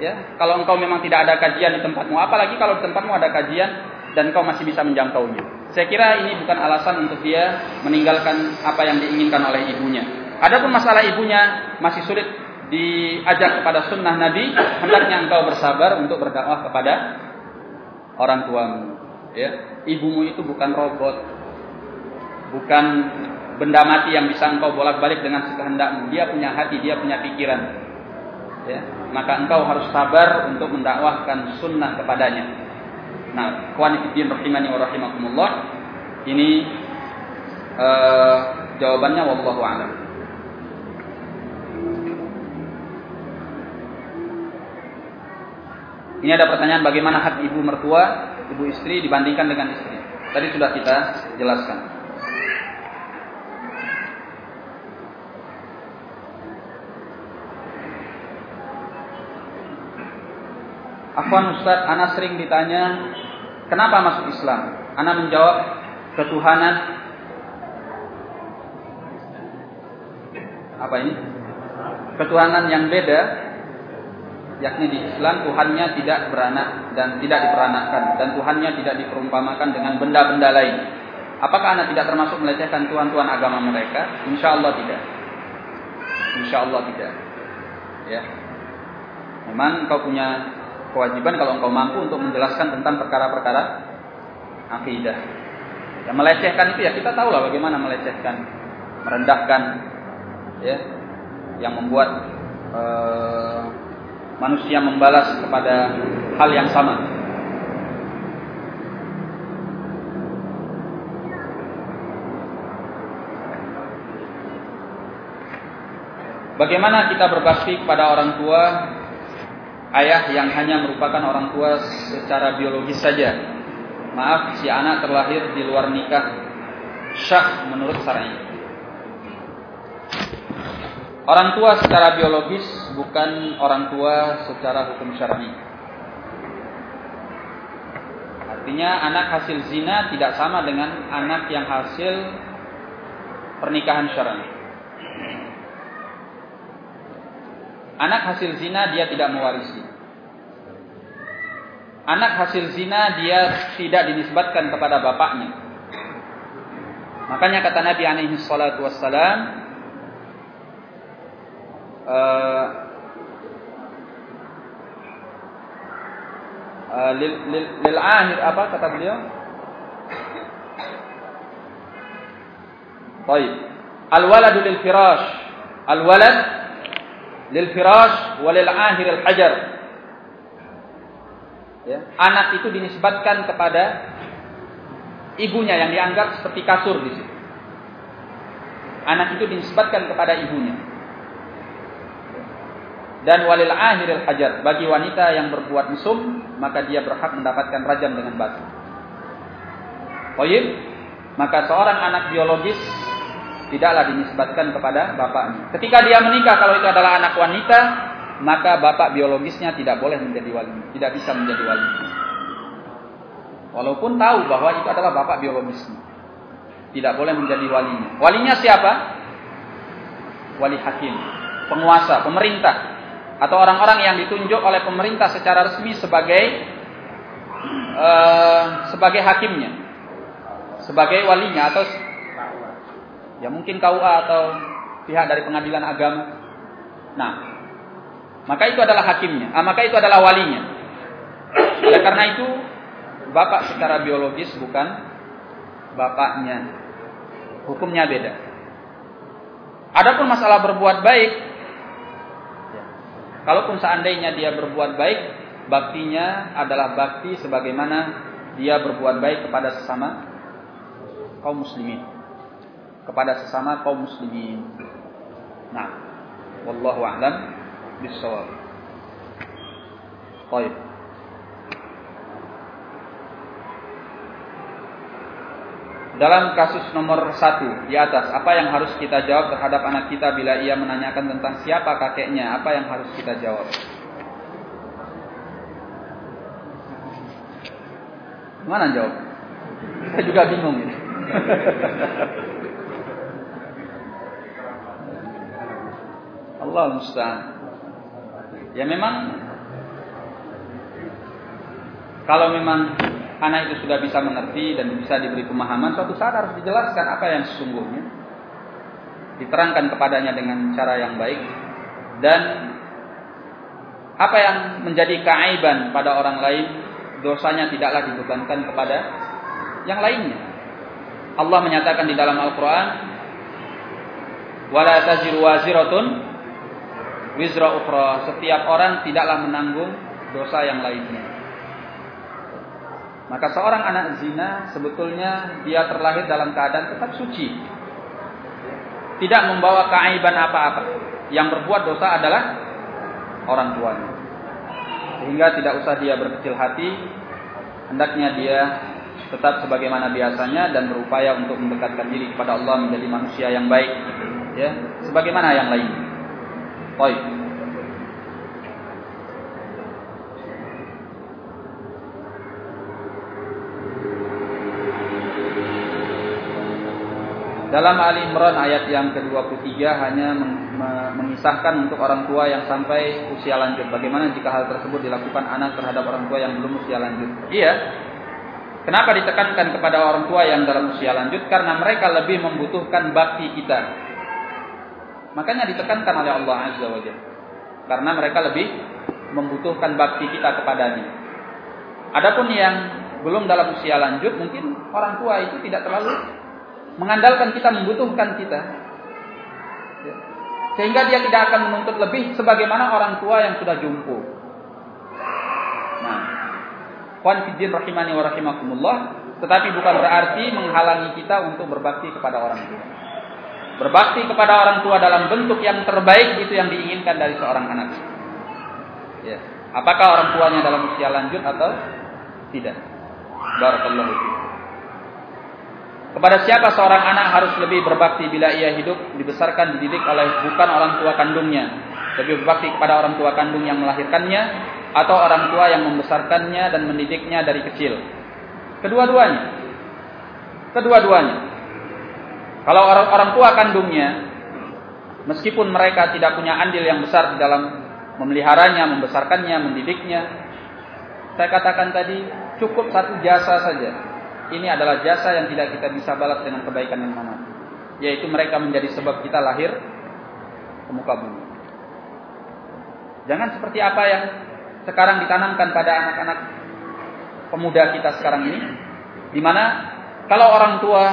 Ya, kalau engkau memang tidak ada kajian di tempatmu, apalagi kalau di tempatmu ada kajian dan engkau masih bisa menjangkaunya. Saya kira ini bukan alasan untuk dia meninggalkan apa yang diinginkan oleh ibunya. Adapun masalah ibunya masih sulit diajak kepada sunnah Nabi, hendaknya engkau bersabar untuk berdakwah kepada orang tuamu. Ya, ibumu itu bukan robot, bukan benda mati yang bisa engkau bolak-balik dengan sekehendakmu. Dia punya hati, dia punya pikiran. Ya, maka engkau harus sabar untuk mendakwahkan sunnah kepadanya. Nah, kuanitikin rahimani wa rahimakumullah. Ini uh, jawabannya wallahu a'lam. Ini ada pertanyaan bagaimana hak ibu mertua, ibu istri dibandingkan dengan istri. Tadi sudah kita jelaskan. Afwan Ustaz, Ana sering ditanya, kenapa masuk Islam? Ana menjawab, ketuhanan. Apa ini? Ketuhanan yang beda yakni di Islam Tuhannya tidak beranak dan tidak diperanakkan dan Tuhannya tidak diperumpamakan dengan benda-benda lain. Apakah anak tidak termasuk melecehkan tuhan-tuhan agama mereka? Insya Allah tidak. Insya Allah tidak. Ya. Memang engkau punya kewajiban kalau engkau mampu untuk menjelaskan tentang perkara-perkara akidah. Yang melecehkan itu ya kita tahu lah bagaimana melecehkan, merendahkan, ya, yang membuat uh, manusia membalas kepada hal yang sama. Bagaimana kita berbakti kepada orang tua ayah yang hanya merupakan orang tua secara biologis saja. Maaf, si anak terlahir di luar nikah syah menurut syar'i. Orang tua secara biologis bukan orang tua secara hukum syar'i. Artinya anak hasil zina tidak sama dengan anak yang hasil pernikahan syar'i. Anak hasil zina dia tidak mewarisi. Anak hasil zina dia tidak dinisbatkan kepada bapaknya. Makanya kata Nabi alaihi salatu uh, uh, lil, lil, lil apa kata beliau? Baik. Al waladu lil firash. Al walad lil firash walil ahir al hajar. Ya, anak itu dinisbatkan kepada ibunya yang dianggap seperti kasur di situ. Anak itu dinisbatkan kepada ibunya. Dan walil ahir al hajar bagi wanita yang berbuat mesum maka dia berhak mendapatkan rajam dengan batu. Baik, maka seorang anak biologis tidaklah dinisbatkan kepada bapaknya. Ketika dia menikah kalau itu adalah anak wanita, maka bapak biologisnya tidak boleh menjadi wali, tidak bisa menjadi wali. Walaupun tahu bahwa itu adalah bapak biologisnya. Tidak boleh menjadi walinya. Walinya siapa? Wali hakim, penguasa, pemerintah atau orang-orang yang ditunjuk oleh pemerintah secara resmi sebagai uh, sebagai hakimnya, sebagai walinya atau Ya mungkin KUA atau pihak dari pengadilan agama. Nah, maka itu adalah hakimnya. Ah, maka itu adalah walinya. Ya karena itu bapak secara biologis bukan bapaknya. Hukumnya beda. Adapun masalah berbuat baik, kalaupun seandainya dia berbuat baik, baktinya adalah bakti sebagaimana dia berbuat baik kepada sesama kaum muslimin kepada sesama kaum muslimin. Nah, wallahu a'lam bissawab. Baik. Dalam kasus nomor satu di atas, apa yang harus kita jawab terhadap anak kita bila ia menanyakan tentang siapa kakeknya? Apa yang harus kita jawab? Mana jawab? Saya juga bingung ini. Allah musta'an. Ya memang kalau memang anak itu sudah bisa mengerti dan bisa diberi pemahaman, suatu saat harus dijelaskan apa yang sesungguhnya. Diterangkan kepadanya dengan cara yang baik dan apa yang menjadi keaiban pada orang lain dosanya tidaklah dibebankan kepada yang lainnya. Allah menyatakan di dalam Al-Qur'an wala taziru waziratun wizra ukhra. Setiap orang tidaklah menanggung dosa yang lainnya. Maka seorang anak zina sebetulnya dia terlahir dalam keadaan tetap suci. Tidak membawa keaiban apa-apa. Yang berbuat dosa adalah orang tuanya. Sehingga tidak usah dia berkecil hati. Hendaknya dia tetap sebagaimana biasanya dan berupaya untuk mendekatkan diri kepada Allah menjadi manusia yang baik. Ya, sebagaimana yang lain. Baik. Dalam Ali Imran ayat yang ke-23 hanya mengisahkan untuk orang tua yang sampai usia lanjut. Bagaimana jika hal tersebut dilakukan anak terhadap orang tua yang belum usia lanjut? Iya. Kenapa ditekankan kepada orang tua yang dalam usia lanjut? Karena mereka lebih membutuhkan bakti kita Makanya ditekankan oleh Allah Azza wa Jalla. Karena mereka lebih membutuhkan bakti kita kepadanya. Adapun yang belum dalam usia lanjut, mungkin orang tua itu tidak terlalu mengandalkan kita, membutuhkan kita. Ya. Sehingga dia tidak akan menuntut lebih sebagaimana orang tua yang sudah jumpu. Nah, Kwan fiddin rahimani wa tetapi bukan berarti menghalangi kita untuk berbakti kepada orang tua. Berbakti kepada orang tua dalam bentuk yang terbaik itu yang diinginkan dari seorang anak. Ya. Apakah orang tuanya dalam usia lanjut atau tidak? Barakallahu fiik. Kepada siapa seorang anak harus lebih berbakti bila ia hidup dibesarkan dididik oleh bukan orang tua kandungnya, lebih berbakti kepada orang tua kandung yang melahirkannya atau orang tua yang membesarkannya dan mendidiknya dari kecil. Kedua-duanya. Kedua-duanya. Kalau orang orang tua kandungnya meskipun mereka tidak punya andil yang besar di dalam memeliharanya, membesarkannya, mendidiknya, saya katakan tadi cukup satu jasa saja ini adalah jasa yang tidak kita bisa balas dengan kebaikan yang mana. Yaitu mereka menjadi sebab kita lahir ke muka bumi. Jangan seperti apa yang sekarang ditanamkan pada anak-anak pemuda kita sekarang ini. di mana kalau orang tua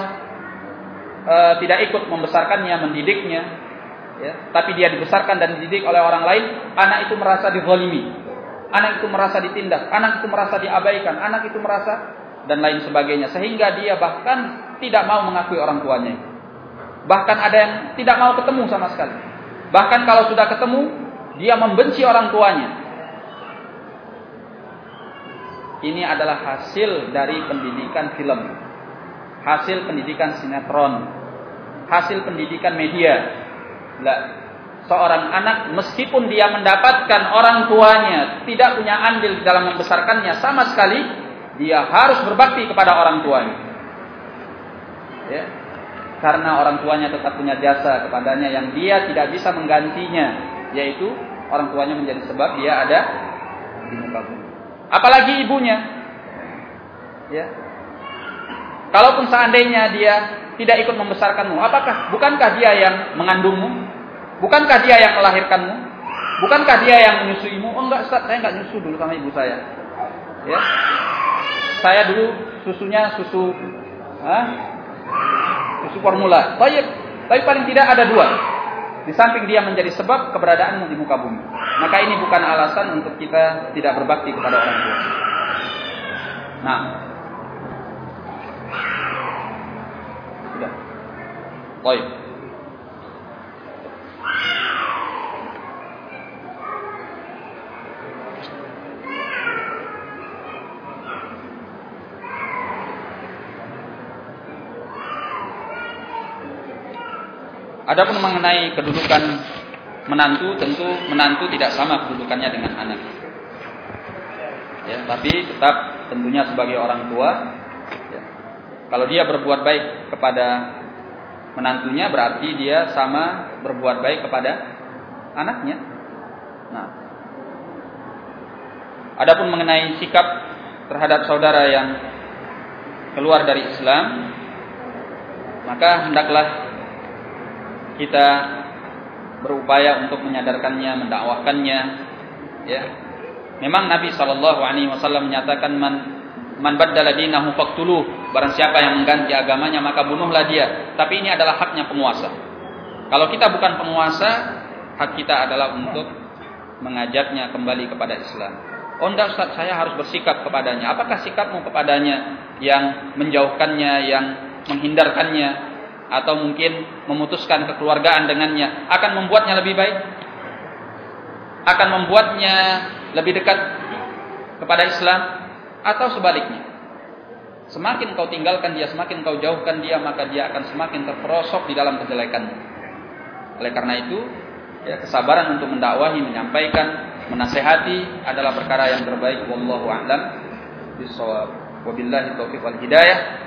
e, tidak ikut membesarkannya, mendidiknya, ya, tapi dia dibesarkan dan dididik oleh orang lain, anak itu merasa dizalimi. Anak itu merasa ditindak, anak itu merasa diabaikan, anak itu merasa dan lain sebagainya. Sehingga dia bahkan tidak mau mengakui orang tuanya. Bahkan ada yang tidak mau ketemu sama sekali. Bahkan kalau sudah ketemu dia membenci orang tuanya. Ini adalah hasil dari pendidikan film. Hasil pendidikan sinetron. Hasil pendidikan media. Lah seorang anak meskipun dia mendapatkan orang tuanya tidak punya andil dalam membesarkannya sama sekali dia harus berbakti kepada orang tuanya. Ya. Karena orang tuanya tetap punya jasa kepadanya yang dia tidak bisa menggantinya, yaitu orang tuanya menjadi sebab dia ada di muka bumi. Apalagi ibunya. Ya. Kalaupun seandainya dia tidak ikut membesarkanmu, apakah bukankah dia yang mengandungmu? Bukankah dia yang melahirkanmu? Bukankah dia yang menyusuimu? Oh enggak, saya enggak nyusu dulu sama ibu saya. Ya saya dulu susunya susu ah, susu formula. Baik, tapi paling tidak ada dua. Di samping dia menjadi sebab keberadaanmu di muka bumi. Maka ini bukan alasan untuk kita tidak berbakti kepada orang tua. Nah. Sudah. Baik. Adapun mengenai kedudukan menantu, tentu menantu tidak sama kedudukannya dengan anak. Ya, tapi tetap tentunya sebagai orang tua, ya, kalau dia berbuat baik kepada menantunya berarti dia sama berbuat baik kepada anaknya. Nah, adapun mengenai sikap terhadap saudara yang keluar dari Islam, maka hendaklah kita berupaya untuk menyadarkannya, mendakwahkannya, ya. Memang Nabi Shallallahu Alaihi Wasallam menyatakan man man baddala dinahu. Barang siapa yang mengganti agamanya maka bunuhlah dia. Tapi ini adalah haknya penguasa. Kalau kita bukan penguasa, hak kita adalah untuk mengajaknya kembali kepada Islam. Oh Ustaz, saya harus bersikap kepadanya. Apakah sikapmu kepadanya yang menjauhkannya, yang menghindarkannya, atau mungkin memutuskan kekeluargaan dengannya akan membuatnya lebih baik? Akan membuatnya lebih dekat kepada Islam atau sebaliknya? Semakin kau tinggalkan dia semakin kau jauhkan dia maka dia akan semakin terperosok di dalam kejelekannya oleh karena itu ya kesabaran untuk mendakwahi menyampaikan menasehati adalah perkara yang terbaik. Wallahu a'lam. Bissawab wabillahi taufiq wal hidayah